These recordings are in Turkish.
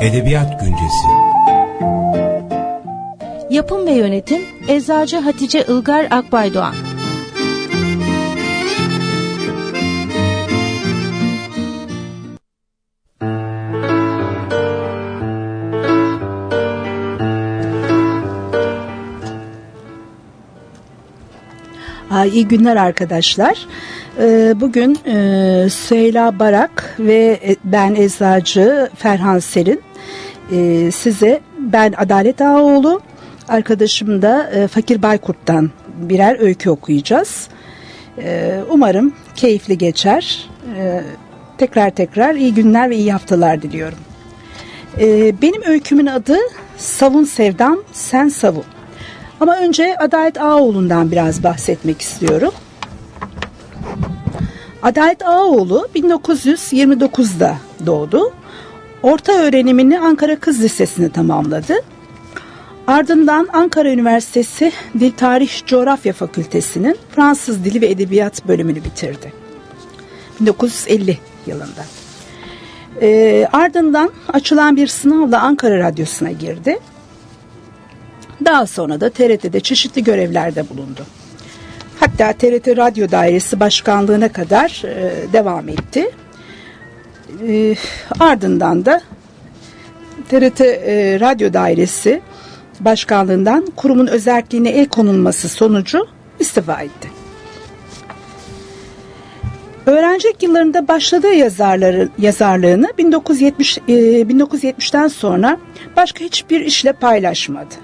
Edebiyat Güncesi Yapım ve Yönetim Eczacı Hatice Ilgar Akbaydoğan İyi günler arkadaşlar. Ee, bugün e, Süheyla Barak ve e, ben eczacı Ferhan Serin e, size ben Adalet Ağaoğlu arkadaşım da Fakir Baykurt'tan birer öykü okuyacağız. Umarım keyifli geçer. Tekrar tekrar iyi günler ve iyi haftalar diliyorum. Benim öykümün adı Savun Sevdam Sen Savun. Ama önce Adalet Ağaoğlu'ndan biraz bahsetmek istiyorum. Adalet Ağaoğlu 1929'da doğdu. Orta öğrenimini Ankara Kız Lisesi'ni tamamladı. Ardından Ankara Üniversitesi Dil Tarih Coğrafya Fakültesi'nin Fransız Dili ve Edebiyat bölümünü bitirdi. 1950 yılında. E, ardından açılan bir sınavla Ankara Radyosu'na girdi. Daha sonra da TRT'de çeşitli görevlerde bulundu. Hatta TRT Radyo Dairesi Başkanlığı'na kadar e, devam etti. E, ardından da TRT e, Radyo Dairesi Başkanlığından kurumun özelliğine el konulması sonucu istifa etti. Öğrencilik yıllarında başladığı yazarları, yazarlığını 1970 e, 1970'ten sonra başka hiçbir işle paylaşmadı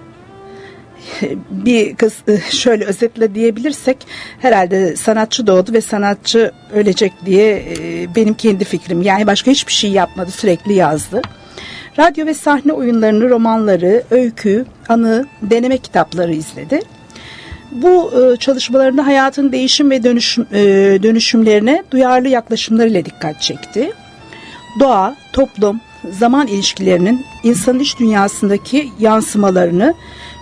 bir kız e, şöyle özetle diyebilirsek herhalde sanatçı doğdu ve sanatçı ölecek diye e, benim kendi fikrim. Yani başka hiçbir şey yapmadı sürekli yazdı. Radyo ve sahne oyunlarını, romanları, öykü, anı, deneme kitapları izledi. Bu e, çalışmalarında hayatın değişim ve dönüşüm, dönüşümlerine duyarlı yaklaşımlarıyla dikkat çekti. Doğa, toplum, zaman ilişkilerinin insan iç dünyasındaki yansımalarını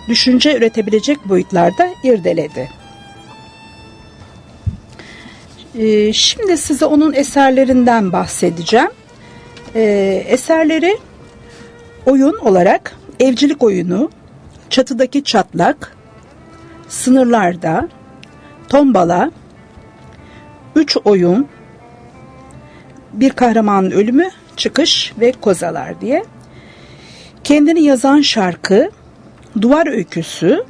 düşünce üretebilecek boyutlarda irdeledi. Ee, şimdi size onun eserlerinden bahsedeceğim. Ee, eserleri oyun olarak evcilik oyunu, çatıdaki çatlak, sınırlarda, tombala, üç oyun, bir kahramanın ölümü, çıkış ve kozalar diye. Kendini yazan şarkı, duvar öyküsü,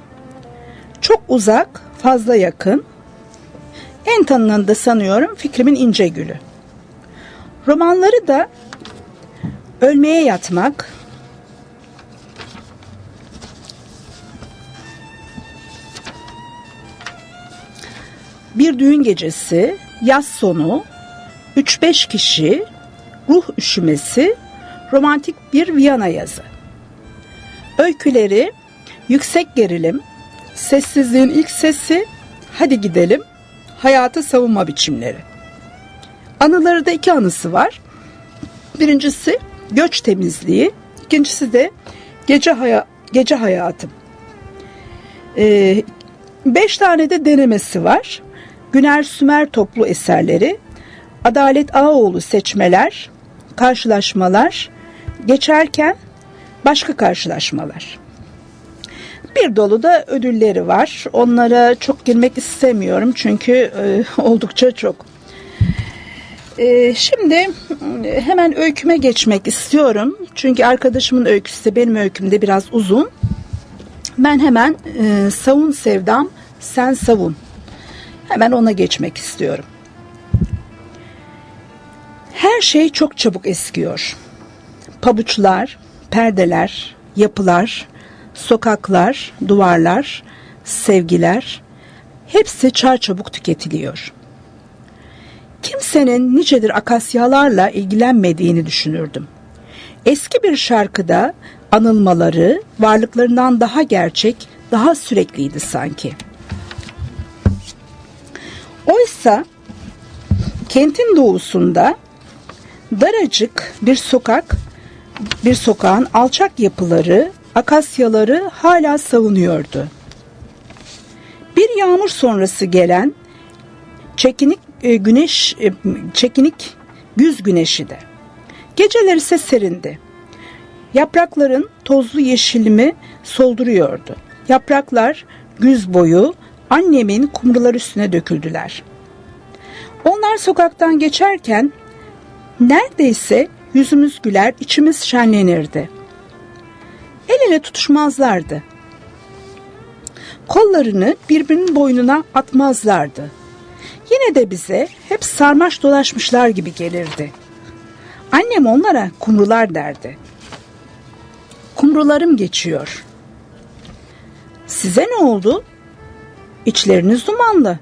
çok uzak, fazla yakın, en tanınan da sanıyorum Fikrimin İnce Gülü. Romanları da Ölmeye Yatmak, Bir Düğün Gecesi, Yaz Sonu, 3-5 Kişi, Ruh Üşümesi, Romantik Bir Viyana Yazı. Öyküleri Yüksek gerilim, sessizliğin ilk sesi, hadi gidelim, hayatı savunma biçimleri. Anıları da iki anısı var. Birincisi göç temizliği, ikincisi de gece, haya, gece hayatım. Ee, beş tane de denemesi var. Güner Sümer toplu eserleri, Adalet Ağoğlu seçmeler, karşılaşmalar, geçerken başka karşılaşmalar. Bir dolu da ödülleri var. Onlara çok girmek istemiyorum çünkü e, oldukça çok. E, şimdi e, hemen öyküme geçmek istiyorum. Çünkü arkadaşımın öyküsü de benim öykümde biraz uzun. Ben hemen e, savun sevdam sen savun. Hemen ona geçmek istiyorum. Her şey çok çabuk eskiyor. Pabuçlar, perdeler, yapılar, sokaklar, duvarlar, sevgiler hepsi çarçabuk tüketiliyor. Kimsenin nicedir akasyalarla ilgilenmediğini düşünürdüm. Eski bir şarkıda anılmaları varlıklarından daha gerçek, daha sürekliydi sanki. Oysa kentin doğusunda daracık bir sokak, bir sokağın alçak yapıları akasyaları hala savunuyordu. Bir yağmur sonrası gelen çekinik e, güneş e, çekinik güz güneşi de. Geceleri ise serindi. Yaprakların tozlu yeşilimi solduruyordu. Yapraklar güz boyu annemin kumrular üstüne döküldüler. Onlar sokaktan geçerken neredeyse yüzümüz güler, içimiz şenlenirdi. El ele tutuşmazlardı. Kollarını birbirinin boynuna atmazlardı. Yine de bize hep sarmaş dolaşmışlar gibi gelirdi. Annem onlara kumrular derdi. Kumrularım geçiyor. Size ne oldu? İçleriniz dumanlı.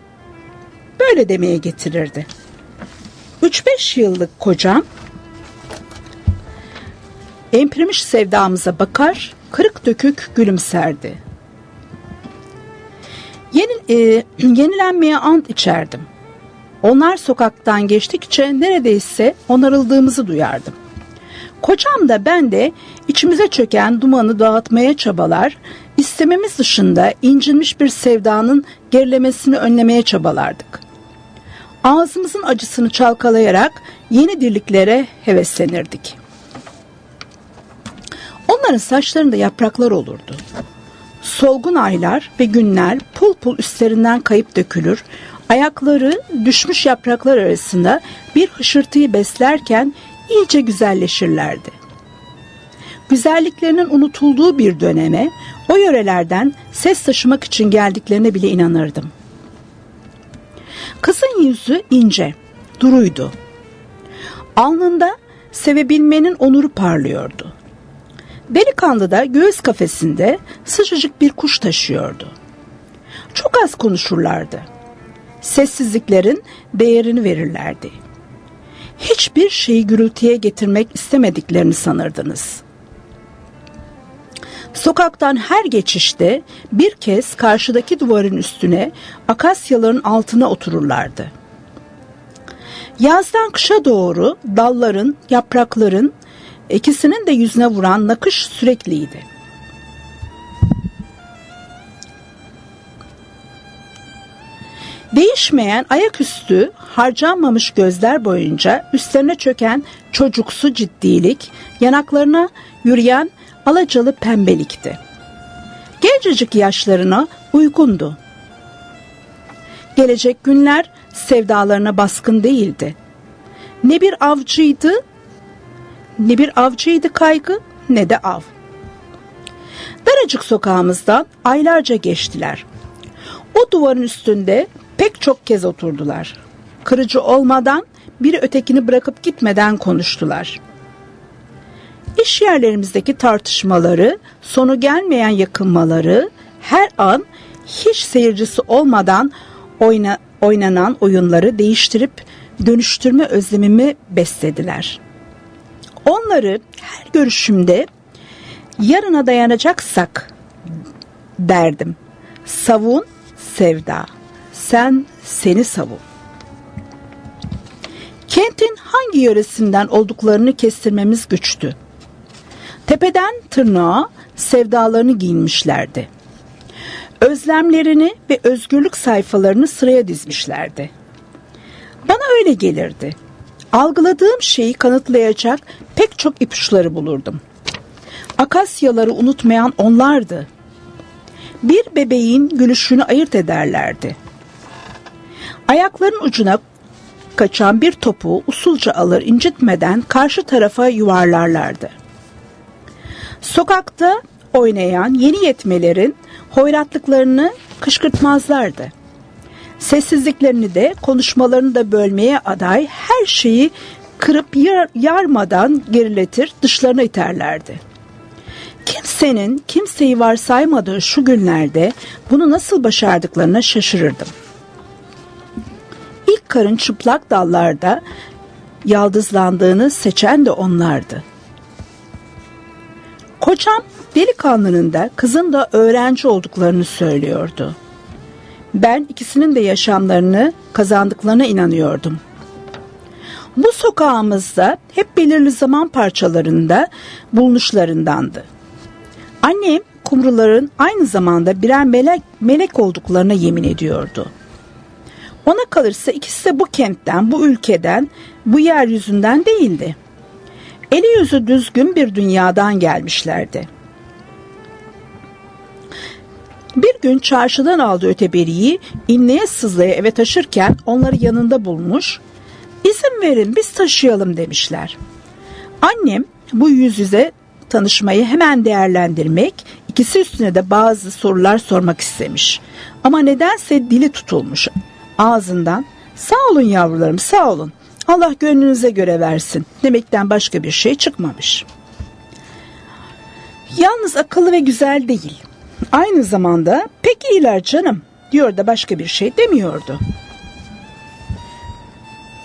Böyle demeye getirirdi. 3-5 yıllık kocam emprimiş sevdamıza bakar, kırık dökük gülümserdi. Yeni, e, yenilenmeye ant içerdim. Onlar sokaktan geçtikçe neredeyse onarıldığımızı duyardım. Kocam da ben de içimize çöken dumanı dağıtmaya çabalar, istememiz dışında incinmiş bir sevdanın gerilemesini önlemeye çabalardık. Ağzımızın acısını çalkalayarak yeni dirliklere heveslenirdik. Onların saçlarında yapraklar olurdu. Solgun aylar ve günler pul pul üstlerinden kayıp dökülür, ayakları düşmüş yapraklar arasında bir hışırtıyı beslerken iyice güzelleşirlerdi. Güzelliklerinin unutulduğu bir döneme o yörelerden ses taşımak için geldiklerine bile inanırdım. Kızın yüzü ince, duruydu. Alnında sevebilmenin onuru parlıyordu. Delikanlı da göğüs kafesinde sıcacık bir kuş taşıyordu. Çok az konuşurlardı. Sessizliklerin değerini verirlerdi. Hiçbir şeyi gürültüye getirmek istemediklerini sanırdınız. Sokaktan her geçişte bir kez karşıdaki duvarın üstüne akasyaların altına otururlardı. Yazdan kışa doğru dalların, yaprakların ikisinin de yüzüne vuran nakış sürekliydi. Değişmeyen ayaküstü harcanmamış gözler boyunca üstlerine çöken çocuksu ciddilik, yanaklarına yürüyen alacalı pembelikti. Gencecik yaşlarına uygundu. Gelecek günler sevdalarına baskın değildi. Ne bir avcıydı, ne bir avcıydı kaygı, ne de av. Daracık sokağımızdan aylarca geçtiler. O duvarın üstünde pek çok kez oturdular. Kırıcı olmadan biri ötekini bırakıp gitmeden konuştular. İş yerlerimizdeki tartışmaları, sonu gelmeyen yakınmaları her an hiç seyircisi olmadan oyna, oynanan oyunları değiştirip dönüştürme özlemimi beslediler. Onları her görüşümde yarına dayanacaksak derdim. Savun sevda. Sen seni savun. Kentin hangi yöresinden olduklarını kestirmemiz güçtü. Tepeden tırnağa sevdalarını giyinmişlerdi. Özlemlerini ve özgürlük sayfalarını sıraya dizmişlerdi. Bana öyle gelirdi. Algıladığım şeyi kanıtlayacak pek çok ipuçları bulurdum. Akasyaları unutmayan onlardı. Bir bebeğin gülüşünü ayırt ederlerdi. Ayakların ucuna kaçan bir topu usulca alır incitmeden karşı tarafa yuvarlarlardı. Sokakta oynayan yeni yetmelerin hoyratlıklarını kışkırtmazlardı. Sessizliklerini de konuşmalarını da bölmeye aday her şeyi kırıp yar, yarmadan geriletir dışlarına iterlerdi. Kimsenin kimseyi varsaymadığı şu günlerde bunu nasıl başardıklarına şaşırırdım. İlk karın çıplak dallarda yaldızlandığını seçen de onlardı. Kocam delikanlının da kızın da öğrenci olduklarını söylüyordu. Ben ikisinin de yaşamlarını kazandıklarına inanıyordum. Bu sokağımızda hep belirli zaman parçalarında bulunuşlarındandı. Annem kumruların aynı zamanda birer melek, melek olduklarına yemin ediyordu. Ona kalırsa ikisi de bu kentten, bu ülkeden, bu yeryüzünden değildi. Eli yüzü düzgün bir dünyadan gelmişlerdi. Bir gün çarşıdan aldığı öteberiyi inleye sızlaya eve taşırken onları yanında bulmuş, izin verin biz taşıyalım demişler. Annem bu yüz yüze tanışmayı hemen değerlendirmek, ikisi üstüne de bazı sorular sormak istemiş. Ama nedense dili tutulmuş. Ağzından sağ olun yavrularım sağ olun. Allah gönlünüze göre versin demekten başka bir şey çıkmamış. Yalnız akıllı ve güzel değil. Aynı zamanda pek iyiler canım diyor da başka bir şey demiyordu.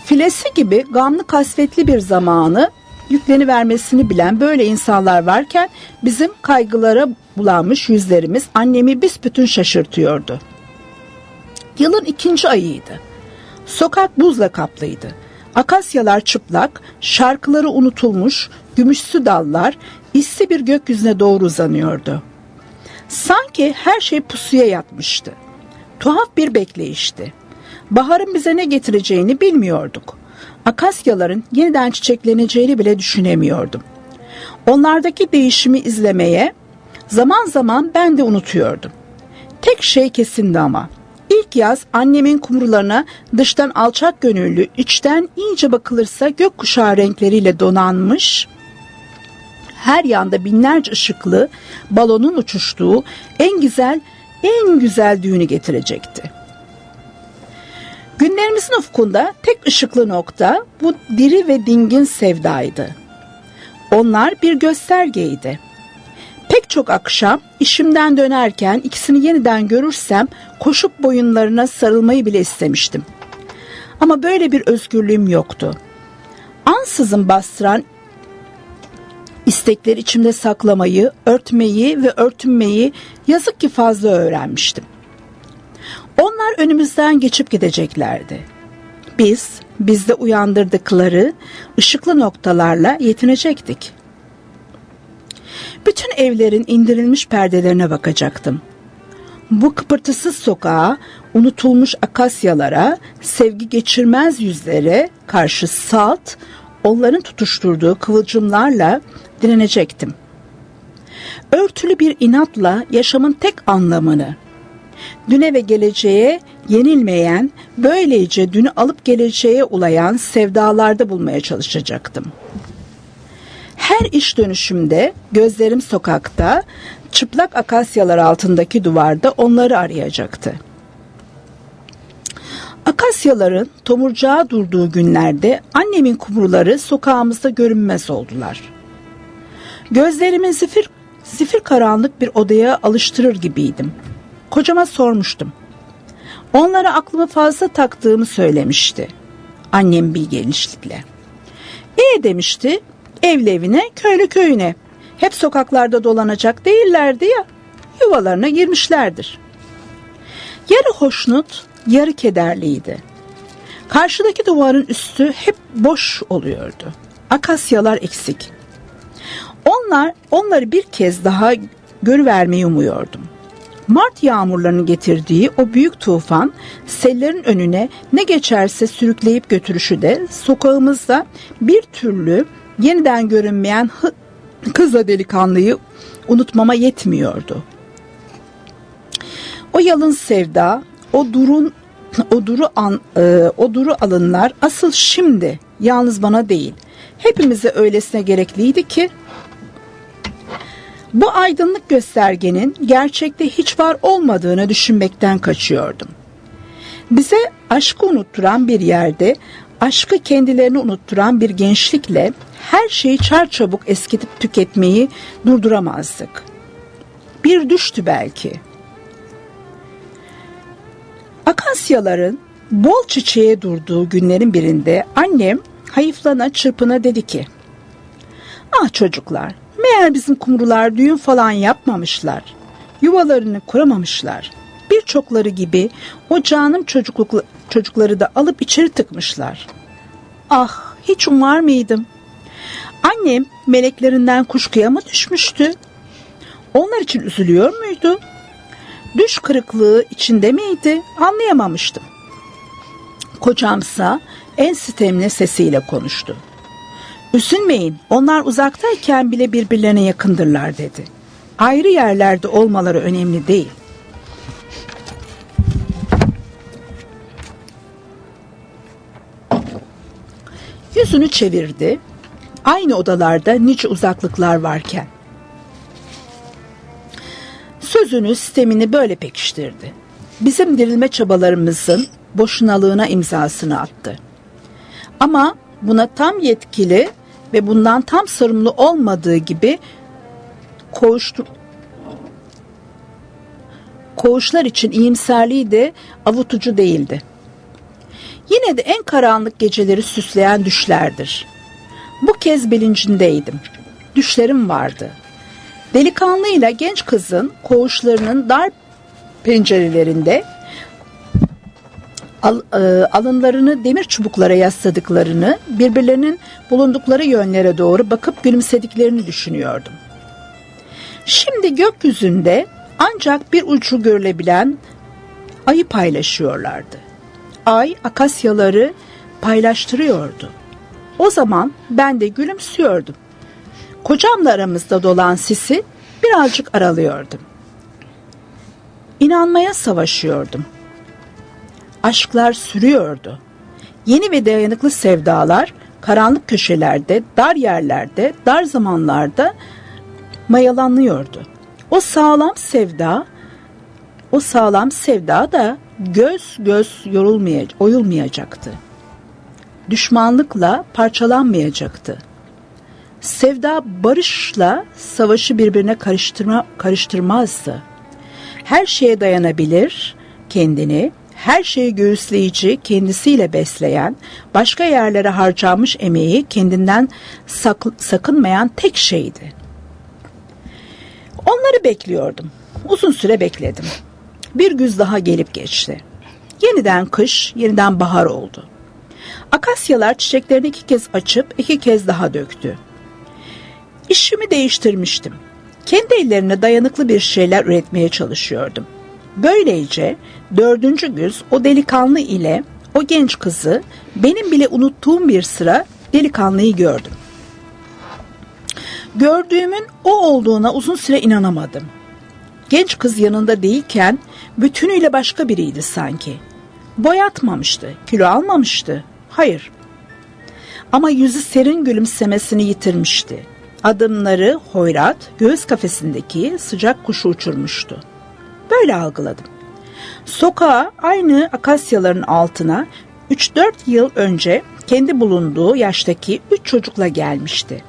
Filesi gibi gamlı kasvetli bir zamanı yükleni vermesini bilen böyle insanlar varken bizim kaygılara bulanmış yüzlerimiz annemi büsbütün şaşırtıyordu. Yılın ikinci ayıydı. Sokak buzla kaplıydı. Akasyalar çıplak, şarkıları unutulmuş, gümüşsü dallar issi bir gökyüzüne doğru uzanıyordu. Sanki her şey pusuya yatmıştı. Tuhaf bir bekleyişti. Baharın bize ne getireceğini bilmiyorduk. Akasyaların yeniden çiçekleneceğini bile düşünemiyordum. Onlardaki değişimi izlemeye zaman zaman ben de unutuyordum. Tek şey kesindi ama. İlk yaz annemin kumrularına dıştan alçak gönüllü, içten iyice bakılırsa gökkuşağı renkleriyle donanmış, her yanda binlerce ışıklı balonun uçuştuğu en güzel, en güzel düğünü getirecekti. Günlerimizin ufkunda tek ışıklı nokta bu diri ve dingin sevdaydı. Onlar bir göstergeydi. Pek çok akşam işimden dönerken ikisini yeniden görürsem koşup boyunlarına sarılmayı bile istemiştim. Ama böyle bir özgürlüğüm yoktu. Ansızın bastıran istekleri içimde saklamayı, örtmeyi ve örtünmeyi yazık ki fazla öğrenmiştim. Onlar önümüzden geçip gideceklerdi. Biz, bizde uyandırdıkları ışıklı noktalarla yetinecektik. Bütün evlerin indirilmiş perdelerine bakacaktım. Bu kıpırtısız sokağa, unutulmuş akasyalara, sevgi geçirmez yüzlere karşı salt, onların tutuşturduğu kıvılcımlarla direnecektim. Örtülü bir inatla yaşamın tek anlamını, düne ve geleceğe yenilmeyen, böylece dünü alıp geleceğe ulayan sevdalarda bulmaya çalışacaktım. Her iş dönüşümde gözlerim sokakta, çıplak akasyalar altındaki duvarda onları arayacaktı. Akasyaların tomurcağa durduğu günlerde annemin kumruları sokağımızda görünmez oldular. Gözlerimi zifir, zifir karanlık bir odaya alıştırır gibiydim. Kocama sormuştum. Onlara aklımı fazla taktığımı söylemişti. Annem bir genişlikle. İyi demişti. Evli evine, köylü köyüne. Hep sokaklarda dolanacak değillerdi ya. Yuvalarına girmişlerdir. Yarı hoşnut, yarı kederliydi. Karşıdaki duvarın üstü hep boş oluyordu. Akasyalar eksik. Onlar, onları bir kez daha görüvermeyi umuyordum. Mart yağmurlarının getirdiği o büyük tufan sellerin önüne ne geçerse sürükleyip götürüşü de sokağımızda bir türlü yeniden görünmeyen kızla delikanlıyı unutmama yetmiyordu. O yalın sevda, o durun o duru an, e, o duru alınlar asıl şimdi yalnız bana değil hepimize öylesine gerekliydi ki bu aydınlık göstergenin gerçekte hiç var olmadığını düşünmekten kaçıyordum. Bize aşkı unutturan bir yerde, aşkı kendilerini unutturan bir gençlikle her şeyi çarçabuk eskitip tüketmeyi durduramazdık. Bir düştü belki. Akasyaların bol çiçeğe durduğu günlerin birinde annem hayıflana çırpına dedi ki Ah çocuklar Meğer bizim kumrular düğün falan yapmamışlar. Yuvalarını kuramamışlar. Birçokları gibi o canım çocukluk, çocukları da alıp içeri tıkmışlar. Ah hiç umar mıydım? Annem meleklerinden kuşkuya mı düşmüştü? Onlar için üzülüyor muydu? Düş kırıklığı içinde miydi? Anlayamamıştım. Kocamsa en sitemli sesiyle konuştu. Üzülmeyin onlar uzaktayken bile birbirlerine yakındırlar dedi. Ayrı yerlerde olmaları önemli değil. Yüzünü çevirdi. Aynı odalarda nice uzaklıklar varken. Sözünü, sistemini böyle pekiştirdi. Bizim dirilme çabalarımızın boşunalığına imzasını attı. Ama buna tam yetkili ve bundan tam sorumlu olmadığı gibi koğuştur koğuşlar için iyimserliği de avutucu değildi. Yine de en karanlık geceleri süsleyen düşlerdir. Bu kez bilincindeydim. Düşlerim vardı. Delikanlıyla genç kızın koğuşlarının dar pencerelerinde al, e, alınlarını demir çubuklara yasladıklarını, birbirlerinin bulundukları yönlere doğru bakıp gülümsediklerini düşünüyordum. Şimdi gökyüzünde ancak bir ucu görülebilen ayı paylaşıyorlardı. Ay akasyaları paylaştırıyordu. O zaman ben de gülümsüyordum. Kocamla aramızda dolan sisi birazcık aralıyordum. İnanmaya savaşıyordum. Aşklar sürüyordu. Yeni ve dayanıklı sevdalar karanlık köşelerde, dar yerlerde, dar zamanlarda mayalanıyordu. O sağlam sevda, o sağlam sevda da göz göz yorulmayacak, oyulmayacaktı. Düşmanlıkla parçalanmayacaktı. Sevda barışla savaşı birbirine karıştırma, karıştırmazdı. Her şeye dayanabilir kendini, her şeyi göğüsleyici, kendisiyle besleyen, başka yerlere harcanmış emeği kendinden sak sakınmayan tek şeydi. Onları bekliyordum. Uzun süre bekledim. Bir güz daha gelip geçti. Yeniden kış, yeniden bahar oldu. Akasyalar çiçeklerini iki kez açıp iki kez daha döktü. İşimi değiştirmiştim. Kendi ellerine dayanıklı bir şeyler üretmeye çalışıyordum. Böylece dördüncü güz o delikanlı ile o genç kızı benim bile unuttuğum bir sıra delikanlıyı gördüm. Gördüğümün o olduğuna uzun süre inanamadım. Genç kız yanında değilken bütünüyle başka biriydi sanki. Boyatmamıştı, kilo almamıştı. Hayır. Ama yüzü serin gülümsemesini yitirmişti. Adımları hoyrat, göğüs kafesindeki sıcak kuşu uçurmuştu. Böyle algıladım. Sokağa aynı akasyaların altına 3-4 yıl önce kendi bulunduğu yaştaki 3 çocukla gelmişti.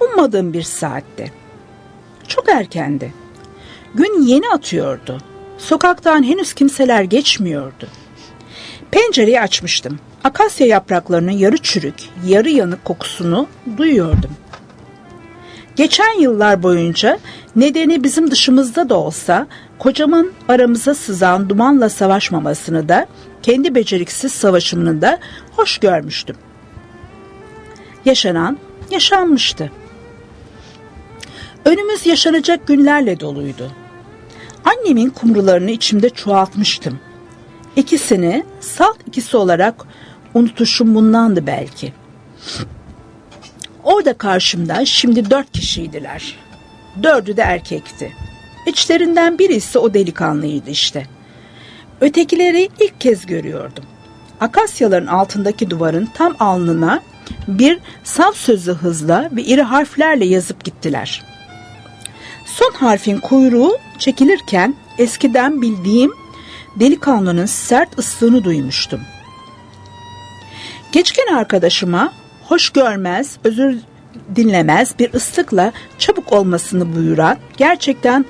Ummadığım bir saatte. Çok erkendi. Gün yeni atıyordu. Sokaktan henüz kimseler geçmiyordu. Pencereyi açmıştım. Akasya yapraklarının yarı çürük, yarı yanık kokusunu duyuyordum. Geçen yıllar boyunca nedeni bizim dışımızda da olsa kocamın aramıza sızan dumanla savaşmamasını da kendi beceriksiz savaşımını da hoş görmüştüm. Yaşanan yaşanmıştı. Önümüz yaşanacak günlerle doluydu. Annemin kumrularını içimde çoğaltmıştım. İkisini salt ikisi olarak unutuşum bundandı belki. Orada karşımda şimdi dört kişiydiler. Dördü de erkekti. İçlerinden biri ise o delikanlıydı işte. Ötekileri ilk kez görüyordum. Akasyaların altındaki duvarın tam alnına bir sav sözü hızla ve iri harflerle yazıp gittiler. Son harfin kuyruğu çekilirken eskiden bildiğim delikanlının sert ıslığını duymuştum. Geçken arkadaşıma hoş görmez, özür dinlemez bir ıslıkla çabuk olmasını buyuran gerçekten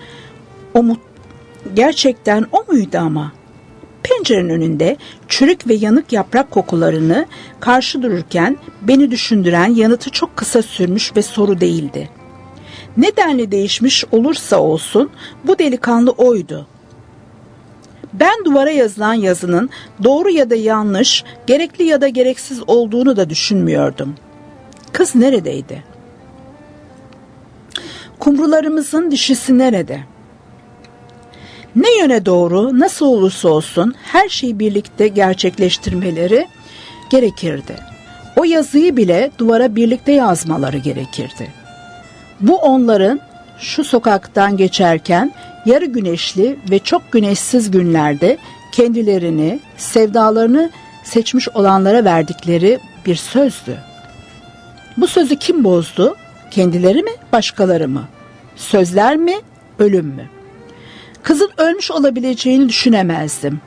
o gerçekten o muydu ama? Pencerenin önünde çürük ve yanık yaprak kokularını karşı dururken beni düşündüren yanıtı çok kısa sürmüş ve soru değildi. Nedenle değişmiş olursa olsun bu delikanlı oydu. Ben duvara yazılan yazının doğru ya da yanlış, gerekli ya da gereksiz olduğunu da düşünmüyordum. Kız neredeydi? Kumrularımızın dişisi nerede? Ne yöne doğru, nasıl olursa olsun her şeyi birlikte gerçekleştirmeleri gerekirdi. O yazıyı bile duvara birlikte yazmaları gerekirdi. Bu onların şu sokaktan geçerken yarı güneşli ve çok güneşsiz günlerde kendilerini, sevdalarını seçmiş olanlara verdikleri bir sözdü. Bu sözü kim bozdu? Kendileri mi, başkaları mı? Sözler mi, ölüm mü? Kızın ölmüş olabileceğini düşünemezdim.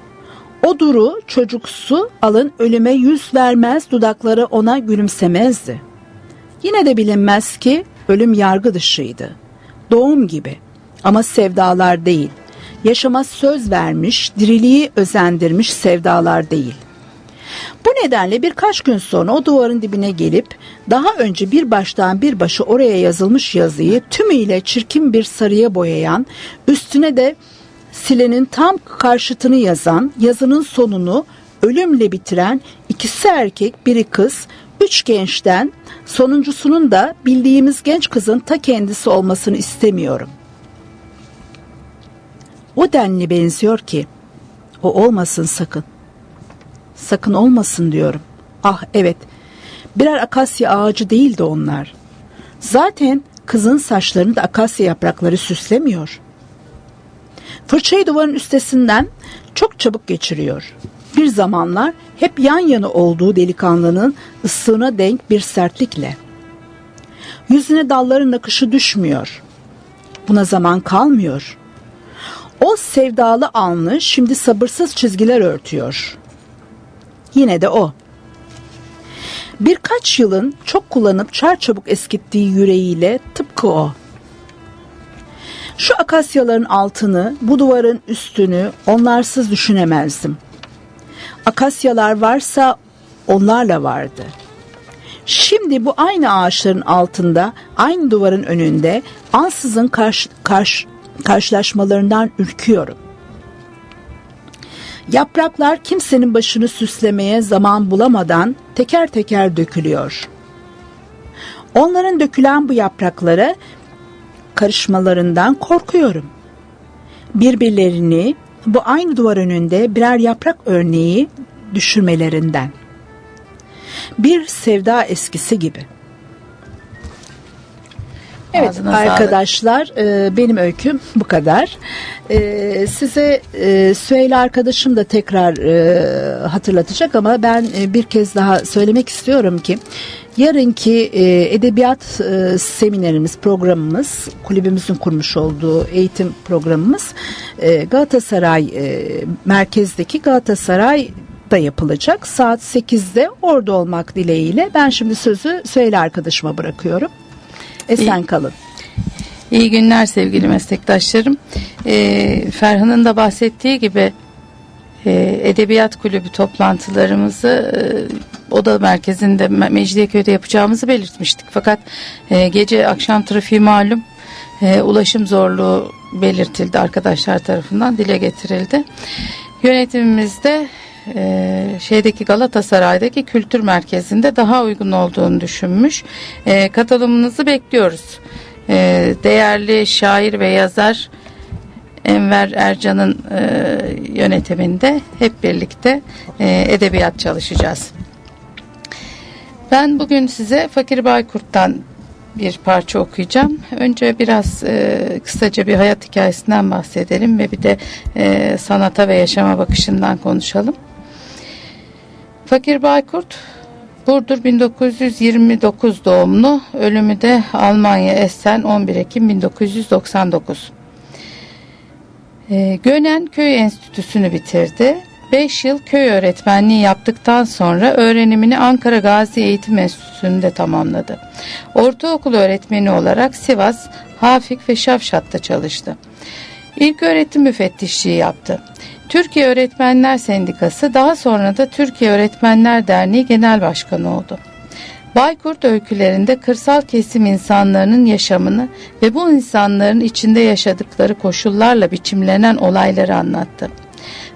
O duru çocuksu alın ölüme yüz vermez dudakları ona gülümsemezdi. Yine de bilinmez ki ölüm yargı dışıydı. Doğum gibi ama sevdalar değil. Yaşama söz vermiş, diriliği özendirmiş sevdalar değil. Bu nedenle birkaç gün sonra o duvarın dibine gelip daha önce bir baştan bir başa oraya yazılmış yazıyı tümüyle çirkin bir sarıya boyayan, üstüne de silenin tam karşıtını yazan, yazının sonunu ölümle bitiren ikisi erkek biri kız, üç gençten sonuncusunun da bildiğimiz genç kızın ta kendisi olmasını istemiyorum. O denli benziyor ki o olmasın sakın. Sakın olmasın diyorum. Ah evet birer akasya ağacı değildi onlar. Zaten kızın saçlarını da akasya yaprakları süslemiyor. Fırçayı duvarın üstesinden çok çabuk geçiriyor. Bir zamanlar hep yan yana olduğu delikanlının ıslığına denk bir sertlikle. Yüzüne dalların akışı düşmüyor. Buna zaman kalmıyor. O sevdalı alnı şimdi sabırsız çizgiler örtüyor. Yine de o. Birkaç yılın çok kullanıp çarçabuk eskittiği yüreğiyle tıpkı o. Şu akasyaların altını, bu duvarın üstünü onlarsız düşünemezdim. Akasyalar varsa onlarla vardı. Şimdi bu aynı ağaçların altında, aynı duvarın önünde ansızın karşı, karşı, karşılaşmalarından ürküyorum. Yapraklar kimsenin başını süslemeye zaman bulamadan teker teker dökülüyor. Onların dökülen bu yapraklara karışmalarından korkuyorum. Birbirlerini bu aynı duvar önünde birer yaprak örneği düşürmelerinden. Bir sevda eskisi gibi. Evet Ağzına arkadaşlar e, benim öyküm bu kadar. E, size e, Süheyla arkadaşım da tekrar e, hatırlatacak ama ben e, bir kez daha söylemek istiyorum ki yarınki e, edebiyat e, seminerimiz programımız kulübümüzün kurmuş olduğu eğitim programımız e, Galatasaray e, merkezdeki Galatasaray da yapılacak. Saat 8'de orada olmak dileğiyle ben şimdi sözü Süheyla arkadaşıma bırakıyorum. Esen kalın. İyi günler sevgili meslektaşlarım. Ee, Ferhan'ın da bahsettiği gibi e, Edebiyat Kulübü toplantılarımızı e, oda merkezinde Me- Mecidiyeköy'de yapacağımızı belirtmiştik. Fakat e, gece akşam trafiği malum e, ulaşım zorluğu belirtildi arkadaşlar tarafından dile getirildi. Yönetimimizde e, şeydeki Galatasaray'daki kültür merkezinde daha uygun olduğunu düşünmüş. E, katılımınızı bekliyoruz. E, değerli şair ve yazar Enver Ercan'ın e, yönetiminde hep birlikte e, edebiyat çalışacağız. Ben bugün size Fakir Baykurt'tan bir parça okuyacağım. Önce biraz e, kısaca bir hayat hikayesinden bahsedelim ve bir de e, sanata ve yaşama bakışından konuşalım. Fakir Baykurt Burdur 1929 doğumlu, ölümü de Almanya Essen 11 Ekim 1999. E, Gönen Köy Enstitüsü'nü bitirdi. 5 yıl köy öğretmenliği yaptıktan sonra öğrenimini Ankara Gazi Eğitim Enstitüsü'nde tamamladı. Ortaokul öğretmeni olarak Sivas, Hafik ve Şavşat'ta çalıştı. İlk öğretim müfettişliği yaptı. Türkiye Öğretmenler Sendikası daha sonra da Türkiye Öğretmenler Derneği Genel Başkanı oldu. Baykurt öykülerinde kırsal kesim insanlarının yaşamını ve bu insanların içinde yaşadıkları koşullarla biçimlenen olayları anlattı.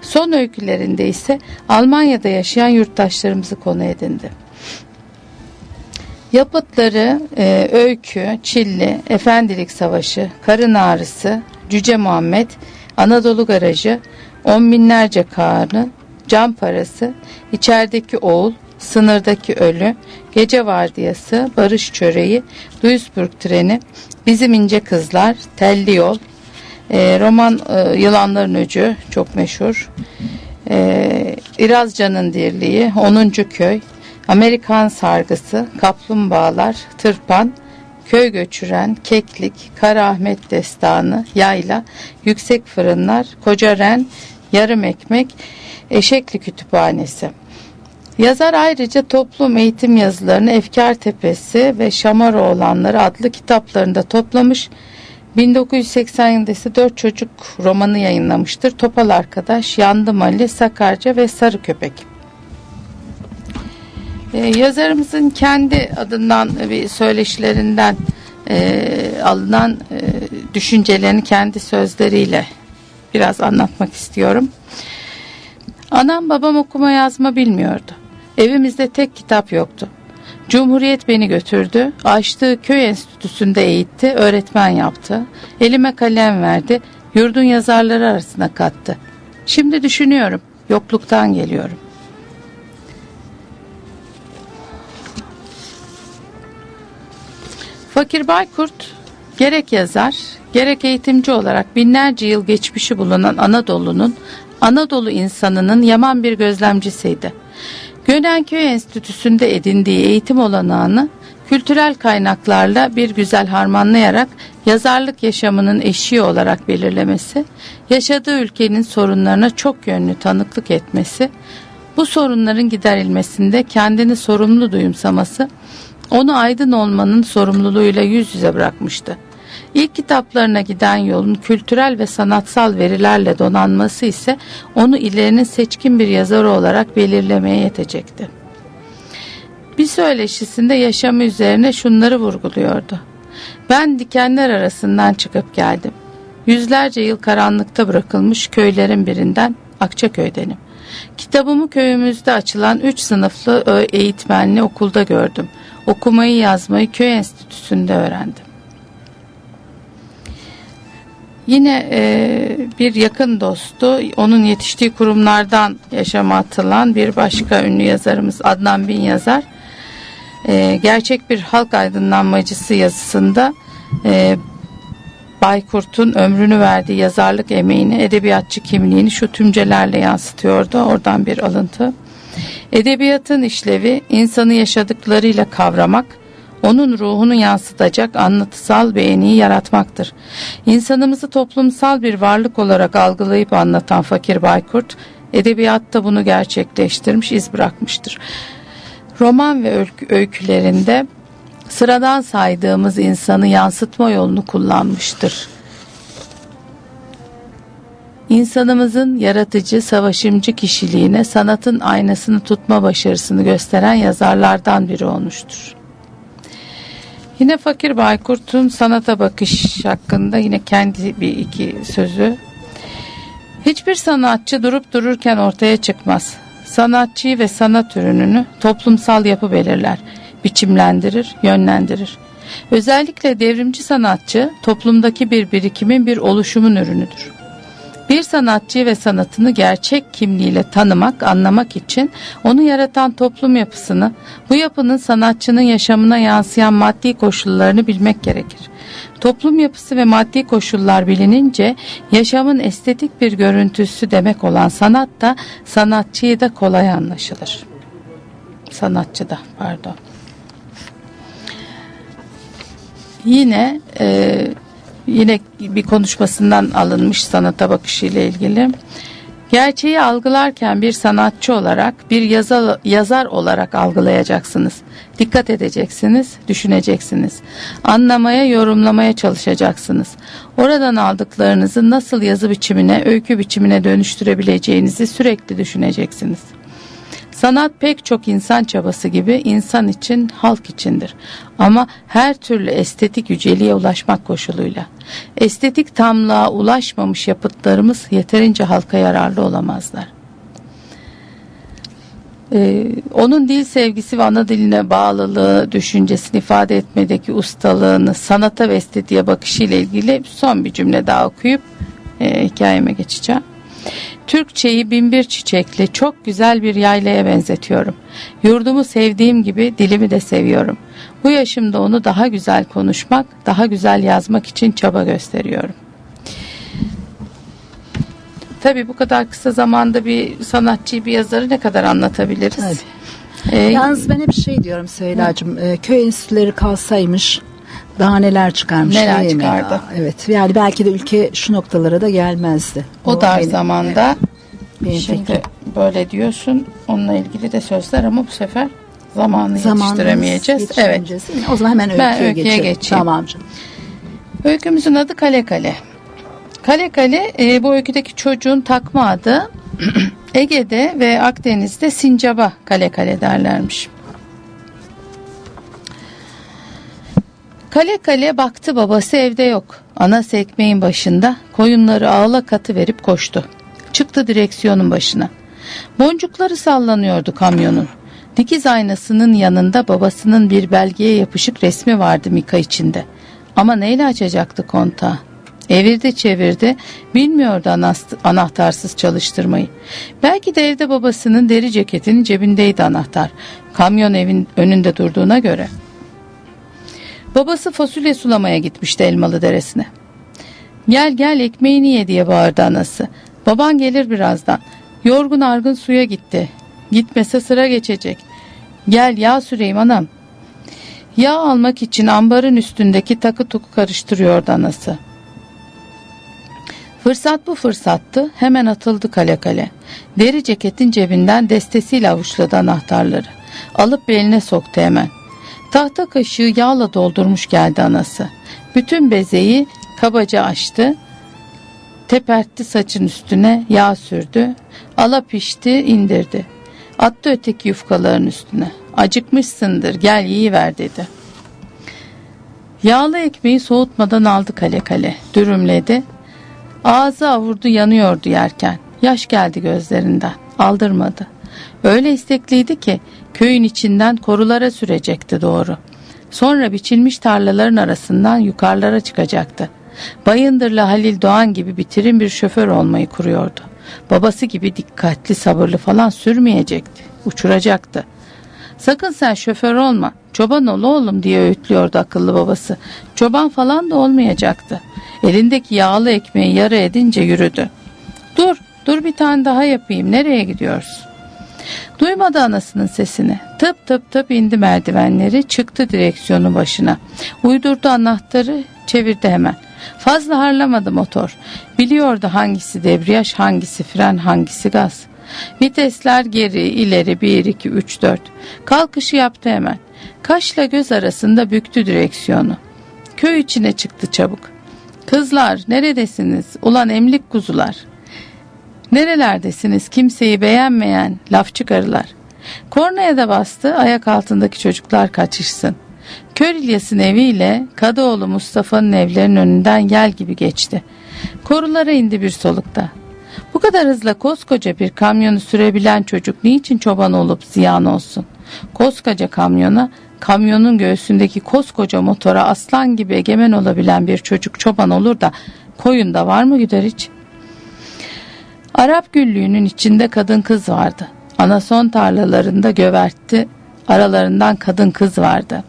Son öykülerinde ise Almanya'da yaşayan yurttaşlarımızı konu edindi. Yapıtları e, Öykü, Çilli, Efendilik Savaşı, Karın Ağrısı, Cüce Muhammed, Anadolu Garajı, on binlerce karnı, cam parası, içerideki oğul, sınırdaki ölü, gece vardiyası, barış çöreği, Duisburg treni, bizim ince kızlar, telli yol, e, roman e, Yılanların Öcü çok meşhur, e, İrazcan'ın dirliği, 10. köy, Amerikan sargısı, kaplumbağalar, tırpan, köy göçüren, keklik, Kara Ahmet destanı, yayla, yüksek fırınlar, koca ren, yarım ekmek, eşekli kütüphanesi. Yazar ayrıca toplum eğitim yazılarını Efkar Tepesi ve Şamaroğlanları adlı kitaplarında toplamış. 1980 yılında ise dört çocuk romanı yayınlamıştır. Topal Arkadaş, Yandım Ali, Sakarca ve Sarı Köpek. Ee, yazarımızın kendi adından bir söyleşilerinden e, alınan e, düşüncelerini kendi sözleriyle biraz anlatmak istiyorum. Anam babam okuma yazma bilmiyordu. Evimizde tek kitap yoktu. Cumhuriyet beni götürdü. Açtığı köy enstitüsünde eğitti, öğretmen yaptı. Elime kalem verdi, yurdun yazarları arasına kattı. Şimdi düşünüyorum, yokluktan geliyorum. Fakir Baykurt gerek yazar, gerek eğitimci olarak binlerce yıl geçmişi bulunan Anadolu'nun Anadolu insanının yaman bir gözlemcisiydi. Gönenköy Enstitüsü'nde edindiği eğitim olanağını kültürel kaynaklarla bir güzel harmanlayarak yazarlık yaşamının eşiği olarak belirlemesi, yaşadığı ülkenin sorunlarına çok yönlü tanıklık etmesi, bu sorunların giderilmesinde kendini sorumlu duyumsaması, onu aydın olmanın sorumluluğuyla yüz yüze bırakmıştı. İlk kitaplarına giden yolun kültürel ve sanatsal verilerle donanması ise onu ilerinin seçkin bir yazarı olarak belirlemeye yetecekti. Bir söyleşisinde yaşamı üzerine şunları vurguluyordu. Ben dikenler arasından çıkıp geldim. Yüzlerce yıl karanlıkta bırakılmış köylerin birinden Akçaköy'denim. Kitabımı köyümüzde açılan üç sınıflı eğitmenli okulda gördüm. Okumayı yazmayı köy enstitüsünde öğrendim. Yine e, bir yakın dostu, onun yetiştiği kurumlardan yaşama atılan bir başka ünlü yazarımız Adnan Bin Yazar, e, gerçek bir halk aydınlanmacısı yazısında e, Baykurt'un ömrünü verdiği yazarlık emeğini, edebiyatçı kimliğini şu tümcelerle yansıtıyordu. Oradan bir alıntı. Edebiyatın işlevi insanı yaşadıklarıyla kavramak, onun ruhunu yansıtacak anlatısal beğeniyi yaratmaktır. İnsanımızı toplumsal bir varlık olarak algılayıp anlatan Fakir Baykurt, edebiyatta bunu gerçekleştirmiş, iz bırakmıştır. Roman ve öykülerinde sıradan saydığımız insanı yansıtma yolunu kullanmıştır. İnsanımızın yaratıcı, savaşımcı kişiliğine sanatın aynasını tutma başarısını gösteren yazarlardan biri olmuştur. Yine Fakir Baykurt'un sanata bakış hakkında yine kendi bir iki sözü. Hiçbir sanatçı durup dururken ortaya çıkmaz. Sanatçıyı ve sanat ürününü toplumsal yapı belirler, biçimlendirir, yönlendirir. Özellikle devrimci sanatçı toplumdaki bir birikimin bir oluşumun ürünüdür. Bir sanatçı ve sanatını gerçek kimliğiyle tanımak, anlamak için onu yaratan toplum yapısını, bu yapının sanatçının yaşamına yansıyan maddi koşullarını bilmek gerekir. Toplum yapısı ve maddi koşullar bilinince yaşamın estetik bir görüntüsü demek olan sanat da sanatçıyı da kolay anlaşılır. Sanatçı da pardon. Yine e, yine bir konuşmasından alınmış sanata bakışıyla ilgili. Gerçeği algılarken bir sanatçı olarak, bir yazar, yazar olarak algılayacaksınız. Dikkat edeceksiniz, düşüneceksiniz. Anlamaya, yorumlamaya çalışacaksınız. Oradan aldıklarınızı nasıl yazı biçimine, öykü biçimine dönüştürebileceğinizi sürekli düşüneceksiniz. Sanat pek çok insan çabası gibi insan için, halk içindir. Ama her türlü estetik yüceliğe ulaşmak koşuluyla. Estetik tamlığa ulaşmamış yapıtlarımız yeterince halka yararlı olamazlar. Ee, onun dil sevgisi ve ana diline bağlılığı, düşüncesini ifade etmedeki ustalığını, sanata ve estetiğe bakışıyla ilgili son bir cümle daha okuyup e, hikayeme geçeceğim. Türkçeyi binbir çiçekli çok güzel bir yaylaya benzetiyorum. Yurdumu sevdiğim gibi dilimi de seviyorum. Bu yaşımda onu daha güzel konuşmak, daha güzel yazmak için çaba gösteriyorum. Tabii bu kadar kısa zamanda bir sanatçıyı bir yazarı ne kadar anlatabiliriz? Tabii. Ee, Yalnız ben hep şey diyorum Süheyla'cığım e, köy enstitüleri kalsaymış daha neler çıkarmış Neler çıkardı? Aa, Evet yani belki de ülke şu noktalara da gelmezdi. o dar benim- zamanda benim şimdi fikrim. böyle diyorsun onunla ilgili de sözler ama bu sefer zamanı Zamanımız yetiştiremeyeceğiz. Evet. O zaman hemen öyküye, Ben öyküye geçelim. geçeyim. Tamam canım. Öykümüzün adı Kale Kale. Kale Kale e, bu öyküdeki çocuğun takma adı Ege'de ve Akdeniz'de Sincap'a Kale Kale derlermiş. Kale kale baktı babası evde yok. Anası ekmeğin başında koyunları ağla katı verip koştu. Çıktı direksiyonun başına. Boncukları sallanıyordu kamyonun. Dikiz aynasının yanında babasının bir belgeye yapışık resmi vardı Mika içinde. Ama neyle açacaktı kontağı? Evirdi çevirdi, bilmiyordu anahtarsız çalıştırmayı. Belki de evde babasının deri ceketinin cebindeydi anahtar. Kamyon evin önünde durduğuna göre. Babası fasulye sulamaya gitmişti Elmalı Deresi'ne. Gel gel ekmeğini ye diye bağırdı anası. Baban gelir birazdan. Yorgun argın suya gitti. Gitmese sıra geçecek. Gel yağ süreyim anam. Yağ almak için ambarın üstündeki takı tuku karıştırıyordu anası. Fırsat bu fırsattı. Hemen atıldı kale kale. Deri ceketin cebinden destesiyle avuçladı anahtarları. Alıp beline soktu hemen. Tahta kaşığı yağla doldurmuş geldi anası. Bütün bezeyi kabaca açtı. Tepertti saçın üstüne yağ sürdü. Ala pişti indirdi. Attı öteki yufkaların üstüne. Acıkmışsındır gel yiyiver dedi. Yağlı ekmeği soğutmadan aldı kale kale. Dürümledi. Ağzı avurdu yanıyordu yerken. Yaş geldi gözlerinden. Aldırmadı. Öyle istekliydi ki köyün içinden korulara sürecekti doğru. Sonra biçilmiş tarlaların arasından yukarılara çıkacaktı. Bayındırlı Halil Doğan gibi bitirin bir şoför olmayı kuruyordu. Babası gibi dikkatli sabırlı falan sürmeyecekti. Uçuracaktı. Sakın sen şoför olma. Çoban ol oğlum diye öğütlüyordu akıllı babası. Çoban falan da olmayacaktı. Elindeki yağlı ekmeği yarı edince yürüdü. Dur, dur bir tane daha yapayım. Nereye gidiyorsun? Duymadı anasının sesini. Tıp tıp tıp indi merdivenleri, çıktı direksiyonu başına. Uydurdu anahtarı, çevirdi hemen. Fazla harlamadı motor. Biliyordu hangisi debriyaj, hangisi fren, hangisi gaz. Vitesler geri, ileri 1, 2, 3, 4. Kalkışı yaptı hemen. Kaşla göz arasında büktü direksiyonu. Köy içine çıktı çabuk. Kızlar neredesiniz? Ulan emlik kuzular. Nerelerdesiniz kimseyi beğenmeyen lafçı karılar. Kornaya da bastı ayak altındaki çocuklar kaçışsın. Kör İlyas'ın eviyle Kadıoğlu Mustafa'nın evlerinin önünden yel gibi geçti. Korulara indi bir solukta. Bu kadar hızla koskoca bir kamyonu sürebilen çocuk niçin çoban olup ziyan olsun? Koskoca kamyona, kamyonun göğsündeki koskoca motora aslan gibi egemen olabilen bir çocuk çoban olur da koyunda var mı güder hiç? Arap güllüğünün içinde kadın kız vardı. Anason tarlalarında gövertti. Aralarından kadın kız vardı.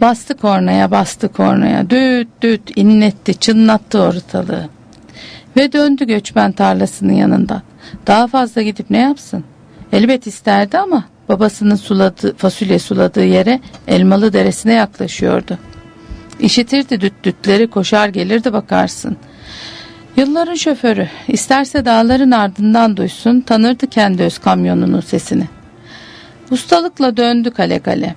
Bastı kornaya bastı kornaya düt düt inletti çınlattı ortalığı. Ve döndü göçmen tarlasının yanından. Daha fazla gidip ne yapsın? Elbet isterdi ama babasının suladığı, fasulye suladığı yere elmalı deresine yaklaşıyordu. İşitirdi düt dütleri koşar gelirdi bakarsın. Yılların şoförü isterse dağların ardından duysun tanırdı kendi öz kamyonunun sesini. Ustalıkla döndü kale kale.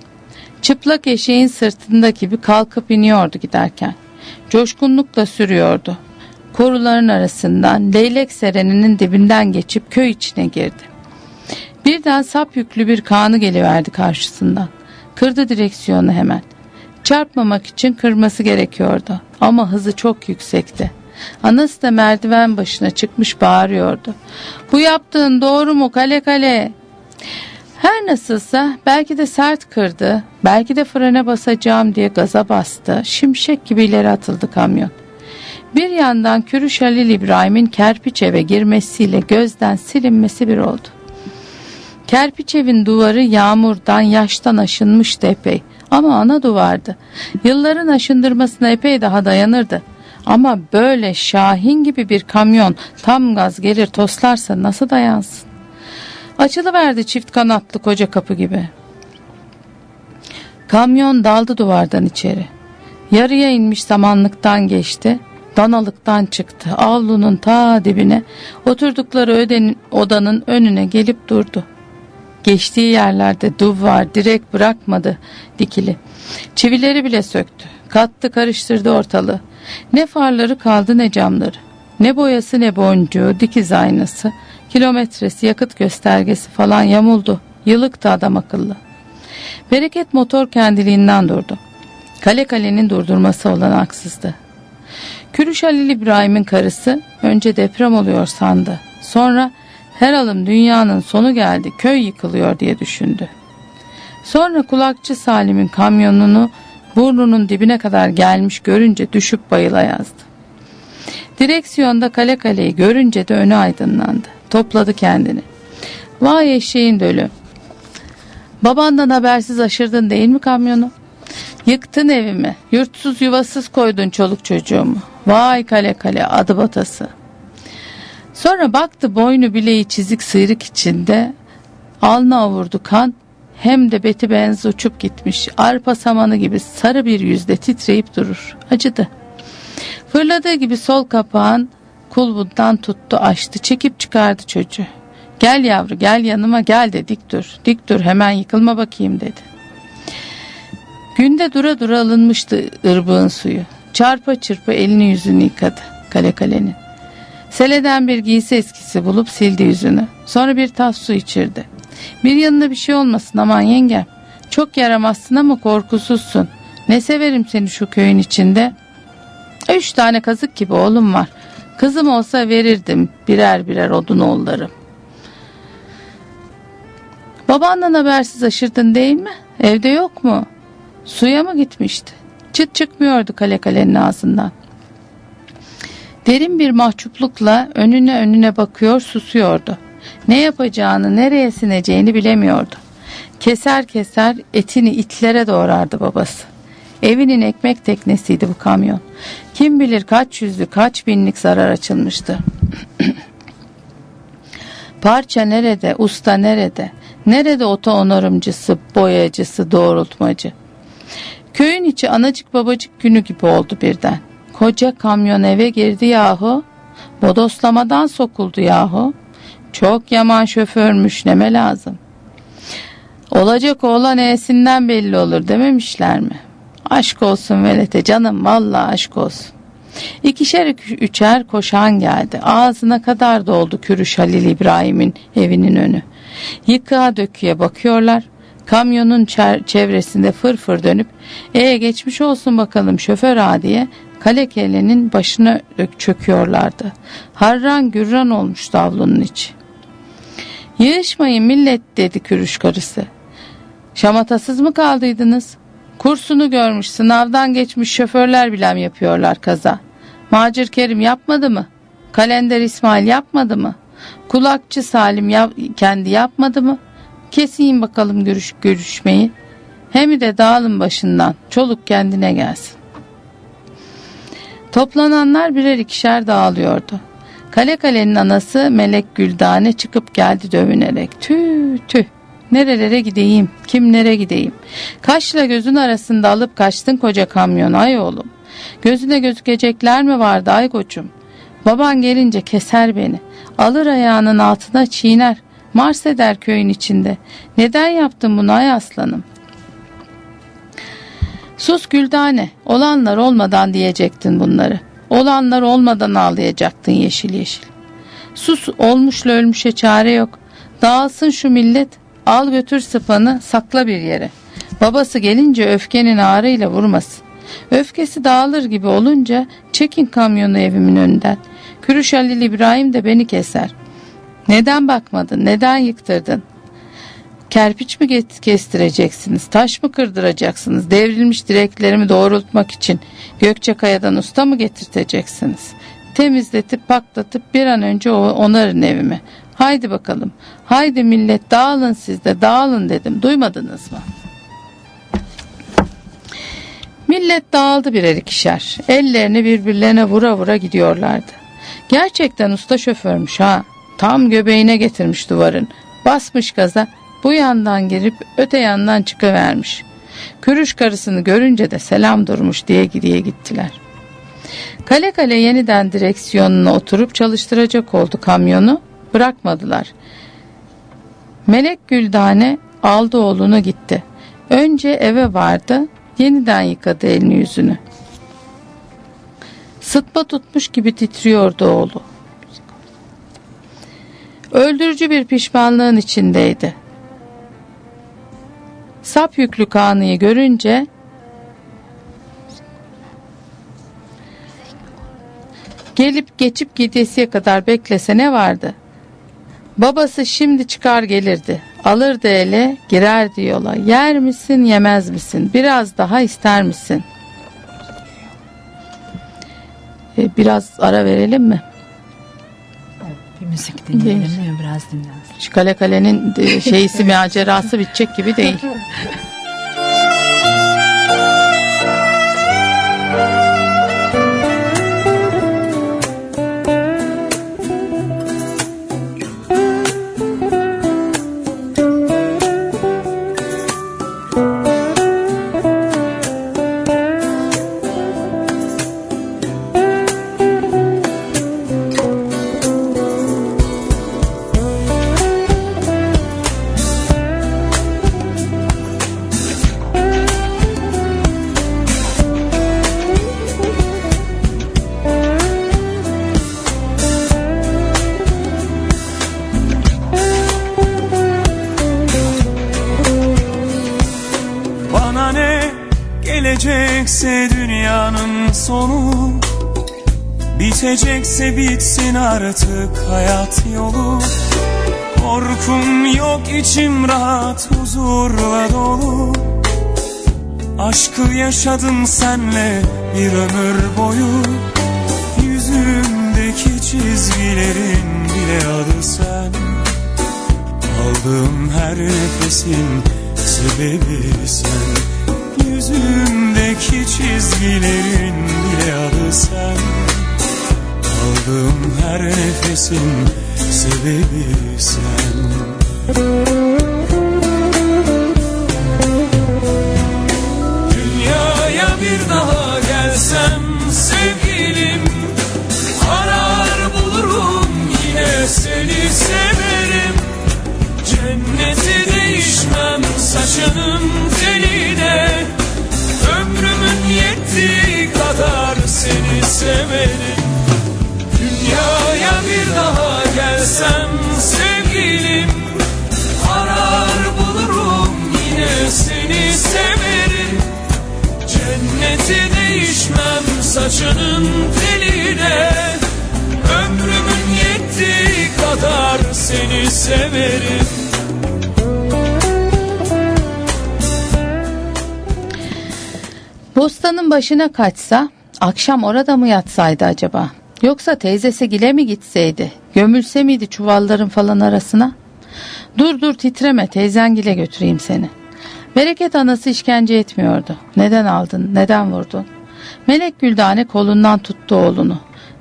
Çıplak eşeğin sırtında gibi kalkıp iniyordu giderken. Coşkunlukla sürüyordu. Koruların arasından leylek sereninin dibinden geçip köy içine girdi. Birden sap yüklü bir kanı geliverdi karşısından. Kırdı direksiyonu hemen. Çarpmamak için kırması gerekiyordu ama hızı çok yüksekti. Anası da merdiven başına çıkmış bağırıyordu. Bu yaptığın doğru mu kale kale? Her nasılsa belki de sert kırdı, belki de frene basacağım diye gaza bastı. Şimşek gibi ileri atıldı kamyon. Bir yandan Kürüş Halil İbrahim'in kerpiç eve girmesiyle gözden silinmesi bir oldu. Kerpiç evin duvarı yağmurdan, yaştan aşınmıştı epey. Ama ana duvardı. Yılların aşındırmasına epey daha dayanırdı. Ama böyle şahin gibi bir kamyon tam gaz gelir toslarsa nasıl dayansın? Açılıverdi çift kanatlı koca kapı gibi. Kamyon daldı duvardan içeri. Yarıya inmiş samanlıktan geçti. Danalıktan çıktı. Avlunun ta dibine oturdukları ödenin, odanın önüne gelip durdu. Geçtiği yerlerde duvar direk bırakmadı dikili. Çivileri bile söktü. Kattı karıştırdı ortalığı. Ne farları kaldı ne camları. Ne boyası ne boncuğu, dikiz aynası, kilometresi, yakıt göstergesi falan yamuldu. Yılıktı adam akıllı. Bereket motor kendiliğinden durdu. Kale kalenin durdurması olan haksızdı. Kürüş Halil İbrahim'in karısı önce deprem oluyor sandı. Sonra her alım dünyanın sonu geldi, köy yıkılıyor diye düşündü. Sonra kulakçı Salim'in kamyonunu burnunun dibine kadar gelmiş görünce düşüp bayıla yazdı. Direksiyonda kale kaleyi görünce de önü aydınlandı. Topladı kendini. Vay eşeğin dölü. Babandan habersiz aşırdın değil mi kamyonu? Yıktın evimi, yurtsuz yuvasız koydun çoluk çocuğumu. Vay kale kale adı batası. Sonra baktı boynu bileği çizik sıyrık içinde. Alnı avurdu kan. Hem de beti benz uçup gitmiş. Arpa samanı gibi sarı bir yüzde titreyip durur. Acıdı. Fırladığı gibi sol kapağın kulbundan tuttu açtı. Çekip çıkardı çocuğu. Gel yavru gel yanıma gel de dik dur. Dik dur hemen yıkılma bakayım dedi. Günde dura dura alınmıştı ırbığın suyu. Çarpa çırpa elini yüzünü yıkadı kale kalenin. Seleden bir giysi eskisi bulup sildi yüzünü. Sonra bir tas su içirdi. Bir yanında bir şey olmasın aman yengem. Çok yaramazsın ama korkusuzsun. Ne severim seni şu köyün içinde. Üç tane kazık gibi oğlum var. Kızım olsa verirdim birer birer odun oğullarım. Babandan habersiz aşırdın değil mi? Evde yok mu? Suya mı gitmişti? Çıt çıkmıyordu kale kalenin ağzından. Derin bir mahcuplukla önüne önüne bakıyor susuyordu. Ne yapacağını nereye sineceğini bilemiyordu. Keser keser etini itlere doğrardı babası. Evinin ekmek teknesiydi bu kamyon. Kim bilir kaç yüzlü kaç binlik zarar açılmıştı. Parça nerede, usta nerede? Nerede oto onarımcısı, boyacısı, doğrultmacı? Köyün içi anacık babacık günü gibi oldu birden. Koca kamyon eve girdi yahu. Bodoslamadan sokuldu yahu. Çok yaman şoförmüş neme lazım. Olacak oğlan e'sinden belli olur dememişler mi? Aşk olsun velete canım vallahi aşk olsun. İkişer üçer koşan geldi. Ağzına kadar doldu Kürüş Halil İbrahim'in evinin önü. Yıkığa döküye bakıyorlar. Kamyonun çevresinde fır fır dönüp e geçmiş olsun bakalım şoför ağa diye Kalekele'nin başına çöküyorlardı. Harran gürran olmuş davlunun içi. Yığışmayın millet dedi kürüş karısı. Şamatasız mı kaldıydınız? Kursunu görmüş sınavdan geçmiş şoförler bilem yapıyorlar kaza. Macir Kerim yapmadı mı? Kalender İsmail yapmadı mı? Kulakçı Salim yap, kendi yapmadı mı? Kesin bakalım görüş, görüşmeyi. Hem de dağılın başından. Çoluk kendine gelsin. Toplananlar birer ikişer dağılıyordu. Kale kalenin anası Melek Güldane çıkıp geldi dövünerek. Tüh tüh nerelere gideyim kimlere gideyim. Kaşla gözün arasında alıp kaçtın koca kamyon ay oğlum. Gözüne gözükecekler mi vardı ay koçum. Baban gelince keser beni. Alır ayağının altına çiğner. Mars eder köyün içinde. Neden yaptın bunu ay aslanım? Sus Güldane, olanlar olmadan diyecektin bunları. Olanlar olmadan ağlayacaktın yeşil yeşil. Sus olmuşla ölmüşe çare yok. Dağılsın şu millet, al götür sıpanı sakla bir yere. Babası gelince öfkenin ağrıyla vurmasın. Öfkesi dağılır gibi olunca çekin kamyonu evimin önünden. Kürüş İbrahim de beni keser. Neden bakmadın, neden yıktırdın? Kerpiç mi kestireceksiniz, taş mı kırdıracaksınız, devrilmiş direklerimi doğrultmak için Gökçekaya'dan usta mı getirteceksiniz? Temizletip paklatıp bir an önce onarın evimi. Haydi bakalım, haydi millet dağılın siz de dağılın dedim, duymadınız mı? Millet dağıldı birer ikişer, ellerini birbirlerine vura vura gidiyorlardı. Gerçekten usta şoförmüş ha, tam göbeğine getirmiş duvarın, basmış gaza, bu yandan girip öte yandan çıkıvermiş. Kürüş karısını görünce de selam durmuş diye diye gittiler. Kale kale yeniden direksiyonuna oturup çalıştıracak oldu kamyonu. Bırakmadılar. Melek Güldane aldı oğlunu gitti. Önce eve vardı. Yeniden yıkadı elini yüzünü. Sıtma tutmuş gibi titriyordu oğlu. Öldürücü bir pişmanlığın içindeydi. Sap yüklü kanıyı görünce gelip geçip gidesiye kadar beklese ne vardı? Babası şimdi çıkar gelirdi. Alırdı ele girerdi yola. Yer misin yemez misin? Biraz daha ister misin? Ee, biraz ara verelim mi? Bir müzik dinleyelim mi? Biraz dinlensin. Şu kale kalenin e, şeysi macerası bitecek gibi değil. Bitecekse bitsin artık hayat yolu. Korkum yok içim rahat huzurla dolu. Aşkı yaşadım senle bir ömür boyu. Yüzümdeki çizgilerin bile adı sen. Aldığım her nefesin sebebi sen. Yüzümdeki çizgilerin bile adı sen Aldığım her nefesin sebebi sen. Dünyaya bir daha gelsem sevgilim Arar bulurum yine seni severim. Cenneti değişmem saçının teline Ömrümün yettiği kadar seni severim Dünyaya bir daha gelsem sevgilim Arar bulurum yine seni severim Cenneti değişmem saçının teline Ömrümün yettiği kadar seni severim Bostanın başına kaçsa akşam orada mı yatsaydı acaba? Yoksa teyzesi gile mi gitseydi? Gömülse miydi çuvalların falan arasına? Dur dur titreme teyzen gile götüreyim seni. Bereket anası işkence etmiyordu. Neden aldın, neden vurdun? Melek Güldane kolundan tuttu oğlunu.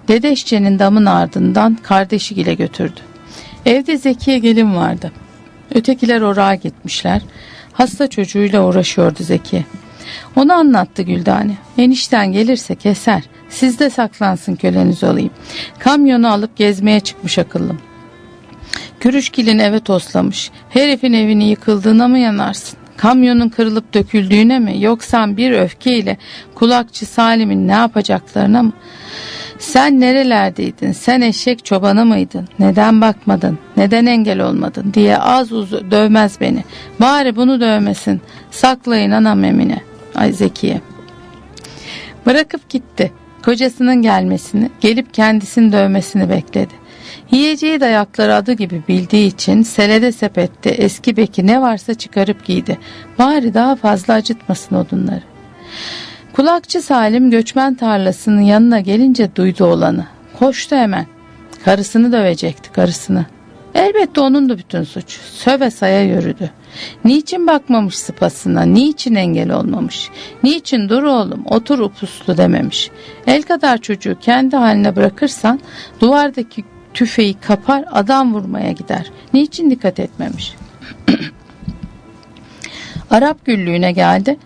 Dedeşçenin damın ardından kardeşi gile götürdü. Evde Zekiye gelin vardı. Ötekiler oraya gitmişler. Hasta çocuğuyla uğraşıyordu Zekiye. Onu anlattı Güldane. Enişten gelirse keser. Sizde saklansın köleniz olayım. Kamyonu alıp gezmeye çıkmış akıllım. Kürüşkilin eve toslamış. Herifin evini yıkıldığına mı yanarsın? Kamyonun kırılıp döküldüğüne mi? Yoksa bir öfkeyle kulakçı Salim'in ne yapacaklarına mı? Sen nerelerdeydin? Sen eşek çobanı mıydın? Neden bakmadın? Neden engel olmadın? diye az uz dövmez beni. Bari bunu dövmesin. Saklayın anam Emine. Ay Zekiye. Bırakıp gitti. Kocasının gelmesini, gelip kendisini dövmesini bekledi. Yiyeceği dayakları adı gibi bildiği için selede sepette eski beki ne varsa çıkarıp giydi. Bari daha fazla acıtmasın odunları. Kulakçı Salim göçmen tarlasının yanına gelince duydu olanı. Koştu hemen. Karısını dövecekti karısını. Elbette onun da bütün suç. Söve saya yürüdü. Niçin bakmamış sıpasına, niçin engel olmamış, niçin dur oğlum otur upuslu dememiş. El kadar çocuğu kendi haline bırakırsan duvardaki tüfeği kapar adam vurmaya gider. Niçin dikkat etmemiş? Arap güllüğüne geldi.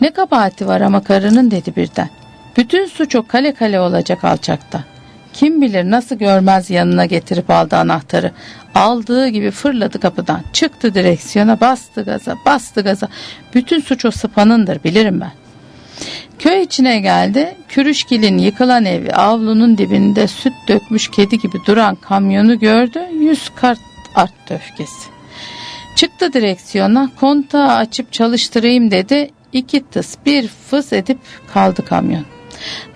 Ne kabahati var ama karının dedi birden. Bütün suç o kale kale olacak alçakta. Kim bilir nasıl görmez yanına getirip aldı anahtarı. Aldığı gibi fırladı kapıdan. Çıktı direksiyona bastı gaza bastı gaza. Bütün suç o sıpanındır bilirim ben. Köy içine geldi. Kürüşgil'in yıkılan evi avlunun dibinde süt dökmüş kedi gibi duran kamyonu gördü. Yüz kart arttı öfkesi. Çıktı direksiyona kontağı açıp çalıştırayım dedi. İki tıs bir fıs edip kaldı kamyon.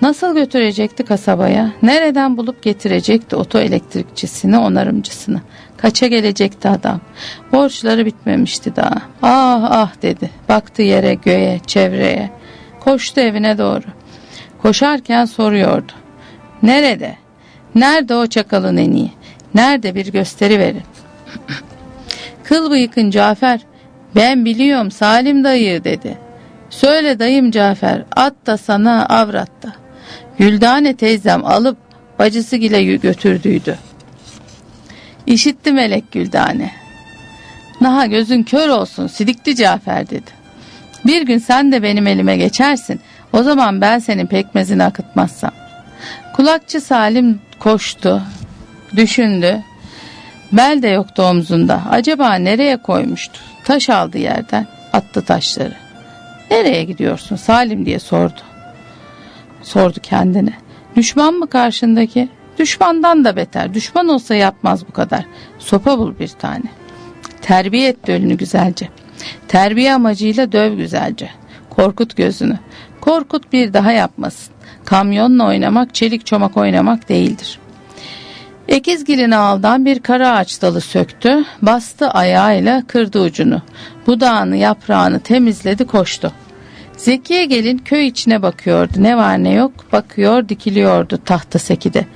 Nasıl götürecekti kasabaya? Nereden bulup getirecekti oto elektrikçisini, onarımcısını? Kaça gelecekti adam? Borçları bitmemişti daha. Ah ah dedi. Baktı yere, göğe, çevreye. Koştu evine doğru. Koşarken soruyordu. Nerede? Nerede o çakalın en iyi? Nerede bir gösteri verin. Kıl bıyıkın Cafer. Ben biliyorum Salim dayı dedi. Söyle dayım Cafer at da sana avrat da. Güldane teyzem alıp bacısı gile götürdüydü. İşitti melek Güldane. Naha gözün kör olsun sidikli Cafer dedi. Bir gün sen de benim elime geçersin. O zaman ben senin pekmezini akıtmazsam. Kulakçı Salim koştu, düşündü. Bel de yoktu omzunda. Acaba nereye koymuştu? Taş aldı yerden, attı taşları. Nereye gidiyorsun Salim diye sordu. Sordu kendine. Düşman mı karşındaki? Düşmandan da beter. Düşman olsa yapmaz bu kadar. Sopa bul bir tane. Terbiye et ölünü güzelce. Terbiye amacıyla döv güzelce. Korkut gözünü. Korkut bir daha yapmasın. Kamyonla oynamak, çelik çomak oynamak değildir. Ekizgilin ağaldan bir kara ağaç dalı söktü, bastı ayağıyla kırdı ucunu. Budağını yaprağını temizledi koştu. Zekiye gelin köy içine bakıyordu. Ne var ne yok bakıyor dikiliyordu tahta sekide.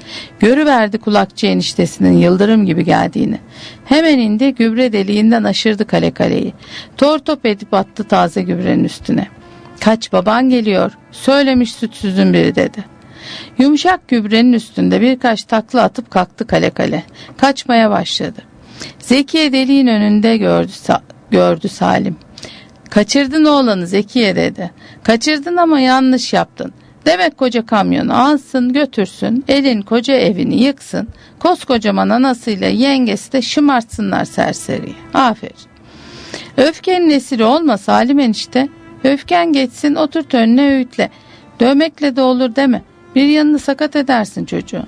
Görüverdi kulakçı eniştesinin yıldırım gibi geldiğini. Hemen indi gübre deliğinden aşırdı kale kaleyi. Tor top edip attı taze gübrenin üstüne. Kaç baban geliyor söylemiş sütsüzün biri dedi. Yumuşak gübrenin üstünde birkaç takla atıp kalktı kale kale. Kaçmaya başladı. Zekiye deliğin önünde gördü, gördü Salim. Kaçırdın oğlanı Zekiye dedi. Kaçırdın ama yanlış yaptın. Demek koca kamyonu alsın götürsün elin koca evini yıksın. Koskocaman anasıyla yengesi de şımartsınlar serseriyi. Aferin. Öfkenin esiri olma Salim enişte. Öfken geçsin oturt önüne öğütle. Dövmekle de olur deme. Bir yanını sakat edersin çocuğu.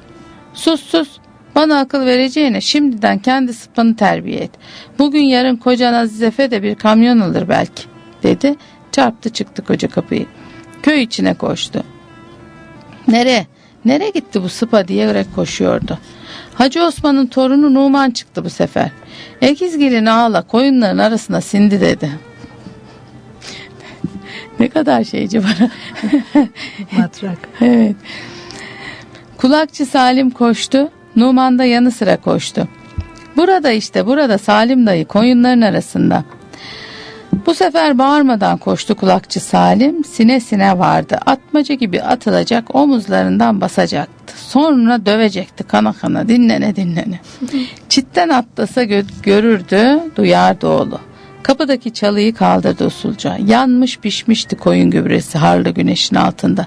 Sus sus. Bana akıl vereceğine şimdiden kendi sıpanı terbiye et. Bugün yarın kocan Azizefe de bir kamyon alır belki dedi. Çarptı çıktı koca kapıyı. Köy içine koştu. Nere? Nere gitti bu sıpa diyerek koşuyordu. Hacı Osman'ın torunu Numan çıktı bu sefer. Ekizgilin ağla koyunların arasına sindi dedi. Ne kadar şeyci var. Matrak. evet. Kulakçı Salim koştu. Numan da yanı sıra koştu. Burada işte burada Salim dayı koyunların arasında. Bu sefer bağırmadan koştu kulakçı Salim. Sine sine vardı. Atmaca gibi atılacak omuzlarından basacaktı. Sonra dövecekti kana kana dinlene dinlene. Çitten atlasa gö görürdü duyardı oğlu. Kapıdaki çalıyı kaldırdı usulca. Yanmış pişmişti koyun gübresi harlı güneşin altında.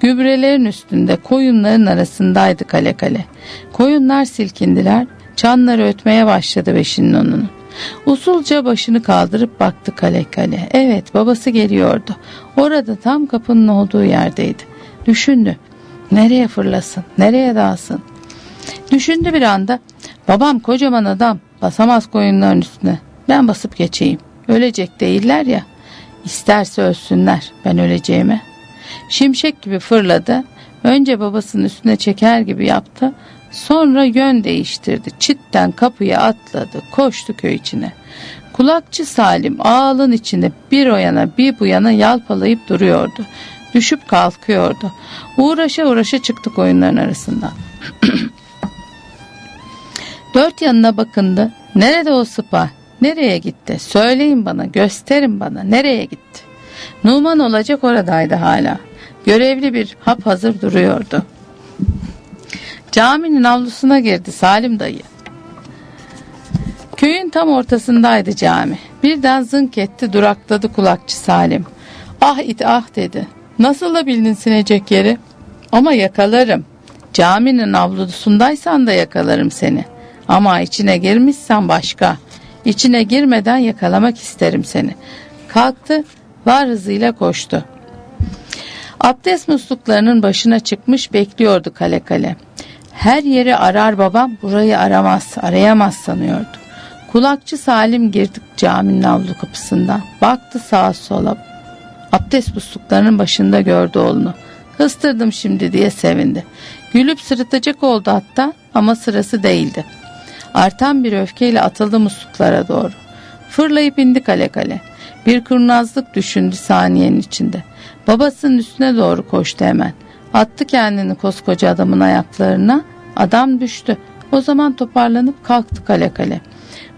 Gübrelerin üstünde koyunların arasındaydı kale kale. Koyunlar silkindiler. Çanları ötmeye başladı beşinin onun. Usulca başını kaldırıp baktı kale kale. Evet babası geliyordu. Orada tam kapının olduğu yerdeydi. Düşündü. Nereye fırlasın? Nereye dalsın? Düşündü bir anda. Babam kocaman adam. Basamaz koyunların üstüne. Ben basıp geçeyim. Ölecek değiller ya. İsterse ölsünler ben öleceğime. Şimşek gibi fırladı. Önce babasının üstüne çeker gibi yaptı. Sonra yön değiştirdi. Çitten kapıya atladı. Koştu köy içine. Kulakçı Salim ağalın içinde bir o yana bir bu yana yalpalayıp duruyordu. Düşüp kalkıyordu. Uğraşa uğraşa çıktık oyunların arasından. Dört yanına bakındı. Nerede o sıpa? Nereye gitti? Söyleyin bana, gösterin bana. Nereye gitti? Numan olacak oradaydı hala. Görevli bir hap hazır duruyordu. Caminin avlusuna girdi Salim dayı. Köyün tam ortasındaydı cami. Birden zınk etti durakladı kulakçı Salim. Ah it ah dedi. Nasıl da bildin sinecek yeri? Ama yakalarım. Caminin avlusundaysan da yakalarım seni. Ama içine girmişsen başka. İçine girmeden yakalamak isterim seni. Kalktı, var hızıyla koştu. Abdest musluklarının başına çıkmış bekliyordu kale kale. Her yeri arar babam, burayı aramaz, arayamaz sanıyordu. Kulakçı Salim girdik caminin avlu kapısından. Baktı sağa sola. Abdest musluklarının başında gördü oğlunu. Hıstırdım şimdi diye sevindi. Gülüp sırıtacak oldu hatta ama sırası değildi. Artan bir öfkeyle atıldı musluklara doğru. Fırlayıp indi kale kale. Bir kurnazlık düşündü saniyenin içinde. Babasının üstüne doğru koştu hemen. Attı kendini koskoca adamın ayaklarına. Adam düştü. O zaman toparlanıp kalktı kale kale.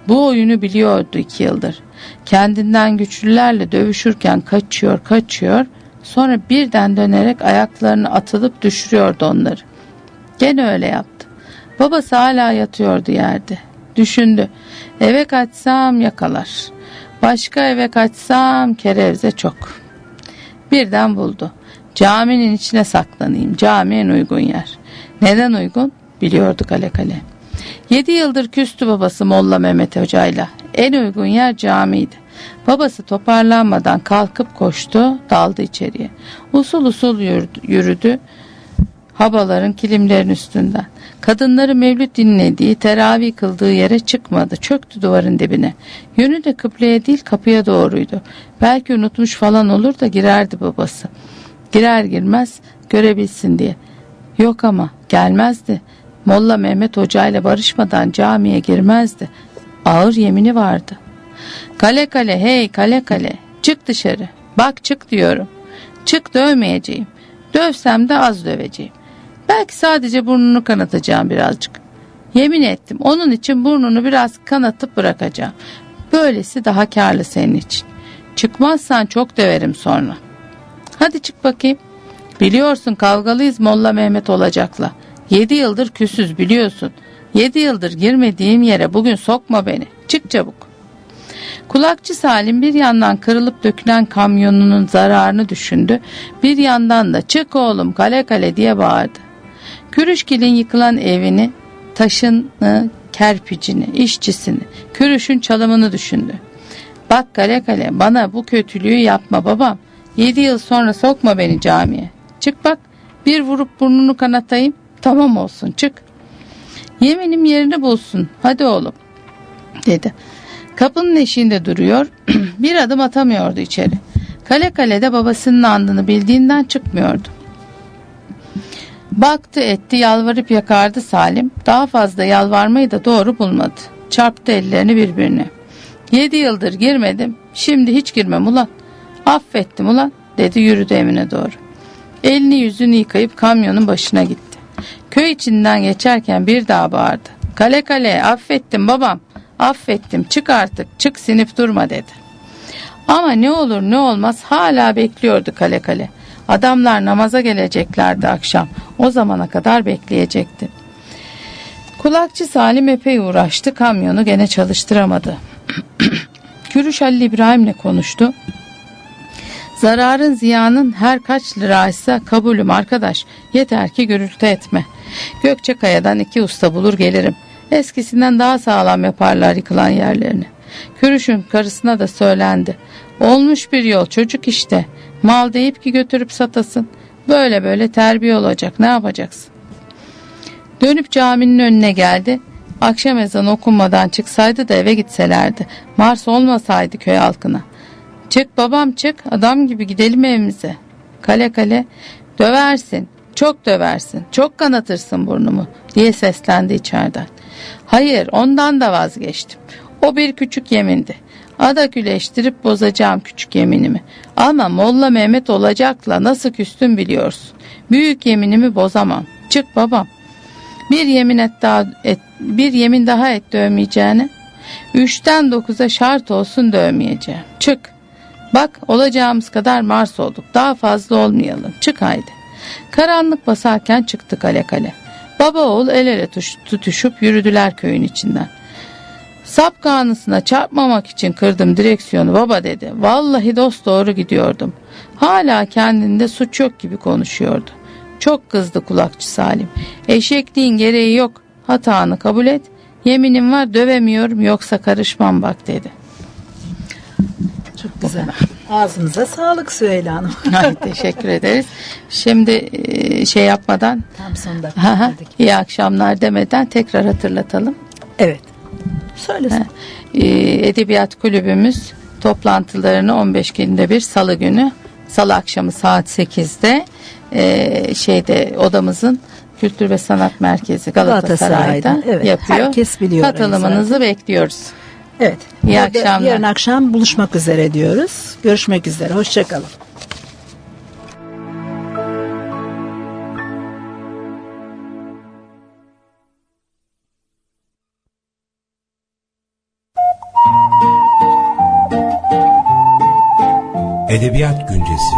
Bu oyunu biliyordu iki yıldır. Kendinden güçlülerle dövüşürken kaçıyor kaçıyor. Sonra birden dönerek ayaklarını atılıp düşürüyordu onları. Gene öyle yaptı. Babası hala yatıyordu yerde. Düşündü. Eve kaçsam yakalar. Başka eve kaçsam kerevze çok. Birden buldu. Caminin içine saklanayım. Cami en uygun yer. Neden uygun? Biliyordu kale kale. Yedi yıldır küstü babası Molla Mehmet Hoca'yla. En uygun yer camiydi. Babası toparlanmadan kalkıp koştu, daldı içeriye. Usul usul yürüdü, yürüdü habaların kilimlerin üstünden. Kadınları mevlüt dinlediği, teravih kıldığı yere çıkmadı. Çöktü duvarın dibine. Yönü de kıbleye değil kapıya doğruydu. Belki unutmuş falan olur da girerdi babası. Girer girmez görebilsin diye. Yok ama gelmezdi. Molla Mehmet Hoca ile barışmadan camiye girmezdi. Ağır yemini vardı. Kale kale hey kale kale çık dışarı. Bak çık diyorum. Çık dövmeyeceğim. Dövsem de az döveceğim. Belki sadece burnunu kanatacağım birazcık. Yemin ettim onun için burnunu biraz kanatıp bırakacağım. Böylesi daha karlı senin için. Çıkmazsan çok döverim sonra. Hadi çık bakayım. Biliyorsun kavgalıyız Molla Mehmet olacakla. Yedi yıldır küsüz biliyorsun. Yedi yıldır girmediğim yere bugün sokma beni. Çık çabuk. Kulakçı Salim bir yandan kırılıp dökülen kamyonunun zararını düşündü. Bir yandan da çık oğlum kale kale diye bağırdı. Kürüşgil'in yıkılan evini, taşını, kerpicini, işçisini, kürüşün çalımını düşündü. Bak kale kale bana bu kötülüğü yapma babam. Yedi yıl sonra sokma beni camiye. Çık bak bir vurup burnunu kanatayım tamam olsun çık. Yeminim yerini bulsun hadi oğlum dedi. Kapının eşiğinde duruyor bir adım atamıyordu içeri. Kale kalede babasının andını bildiğinden çıkmıyordu. Baktı etti yalvarıp yakardı Salim. Daha fazla yalvarmayı da doğru bulmadı. Çarptı ellerini birbirine. Yedi yıldır girmedim. Şimdi hiç girmem ulan. Affettim ulan dedi yürüdü evine doğru. Elini yüzünü yıkayıp kamyonun başına gitti. Köy içinden geçerken bir daha bağırdı. Kale kale affettim babam. Affettim çık artık çık sinip durma dedi. Ama ne olur ne olmaz hala bekliyordu kale kale. Adamlar namaza geleceklerdi akşam. O zamana kadar bekleyecekti. Kulakçı Salim epey uğraştı. Kamyonu gene çalıştıramadı. Kürüş Halil İbrahim'le konuştu. Zararın ziyanın her kaç liraysa kabulüm arkadaş. Yeter ki gürültü etme. Gökçekaya'dan iki usta bulur gelirim. Eskisinden daha sağlam yaparlar yıkılan yerlerini. Kürüş'ün karısına da söylendi. Olmuş bir yol çocuk işte. Mal deyip ki götürüp satasın. Böyle böyle terbiye olacak ne yapacaksın? Dönüp caminin önüne geldi. Akşam ezanı okunmadan çıksaydı da eve gitselerdi. Mars olmasaydı köy halkına. Çık babam çık adam gibi gidelim evimize. Kale kale döversin. Çok döversin, çok kanatırsın burnumu diye seslendi içeriden. Hayır ondan da vazgeçtim. O bir küçük yemindi. Ada güleştirip bozacağım küçük yeminimi. Ama Molla Mehmet olacakla nasıl küstüm biliyorsun. Büyük yeminimi bozamam. Çık babam. Bir yemin et daha et, bir yemin daha et dövmeyeceğine. Üçten dokuza şart olsun dövmeyeceğim. Çık. Bak olacağımız kadar Mars olduk. Daha fazla olmayalım. Çık haydi. Karanlık basarken çıktı kale kale. Baba oğul el ele tuş- tutuşup yürüdüler köyün içinden. Sap kanısına çarpmamak için kırdım direksiyonu baba dedi. Vallahi dost doğru gidiyordum. Hala kendinde suç yok gibi konuşuyordu. Çok kızdı kulakçı Salim. Eşekliğin gereği yok. Hatanı kabul et. Yeminim var dövemiyorum yoksa karışmam bak dedi. Çok güzel. Ağzınıza sağlık Süheyla Hanım. Ay, teşekkür ederiz. Şimdi e, şey yapmadan Tam son dakika. iyi akşamlar demeden tekrar hatırlatalım. Evet. Söylesin. Ee, Edebiyat Kulübümüz toplantılarını 15 günde bir salı günü salı akşamı saat 8'de e, şeyde odamızın Kültür ve Sanat Merkezi Galatasaray'da, Galatasaray'da, evet. yapıyor. Herkes biliyor Katılımınızı bekliyoruz. Evet. İyi Burada akşamlar. Yarın akşam buluşmak üzere diyoruz. Görüşmek üzere. Hoşçakalın. Edebiyat Güncesi.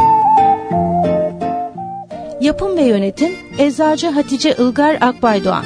Yapım ve yönetim Eczacı Hatice Ilgar Akbaydoğan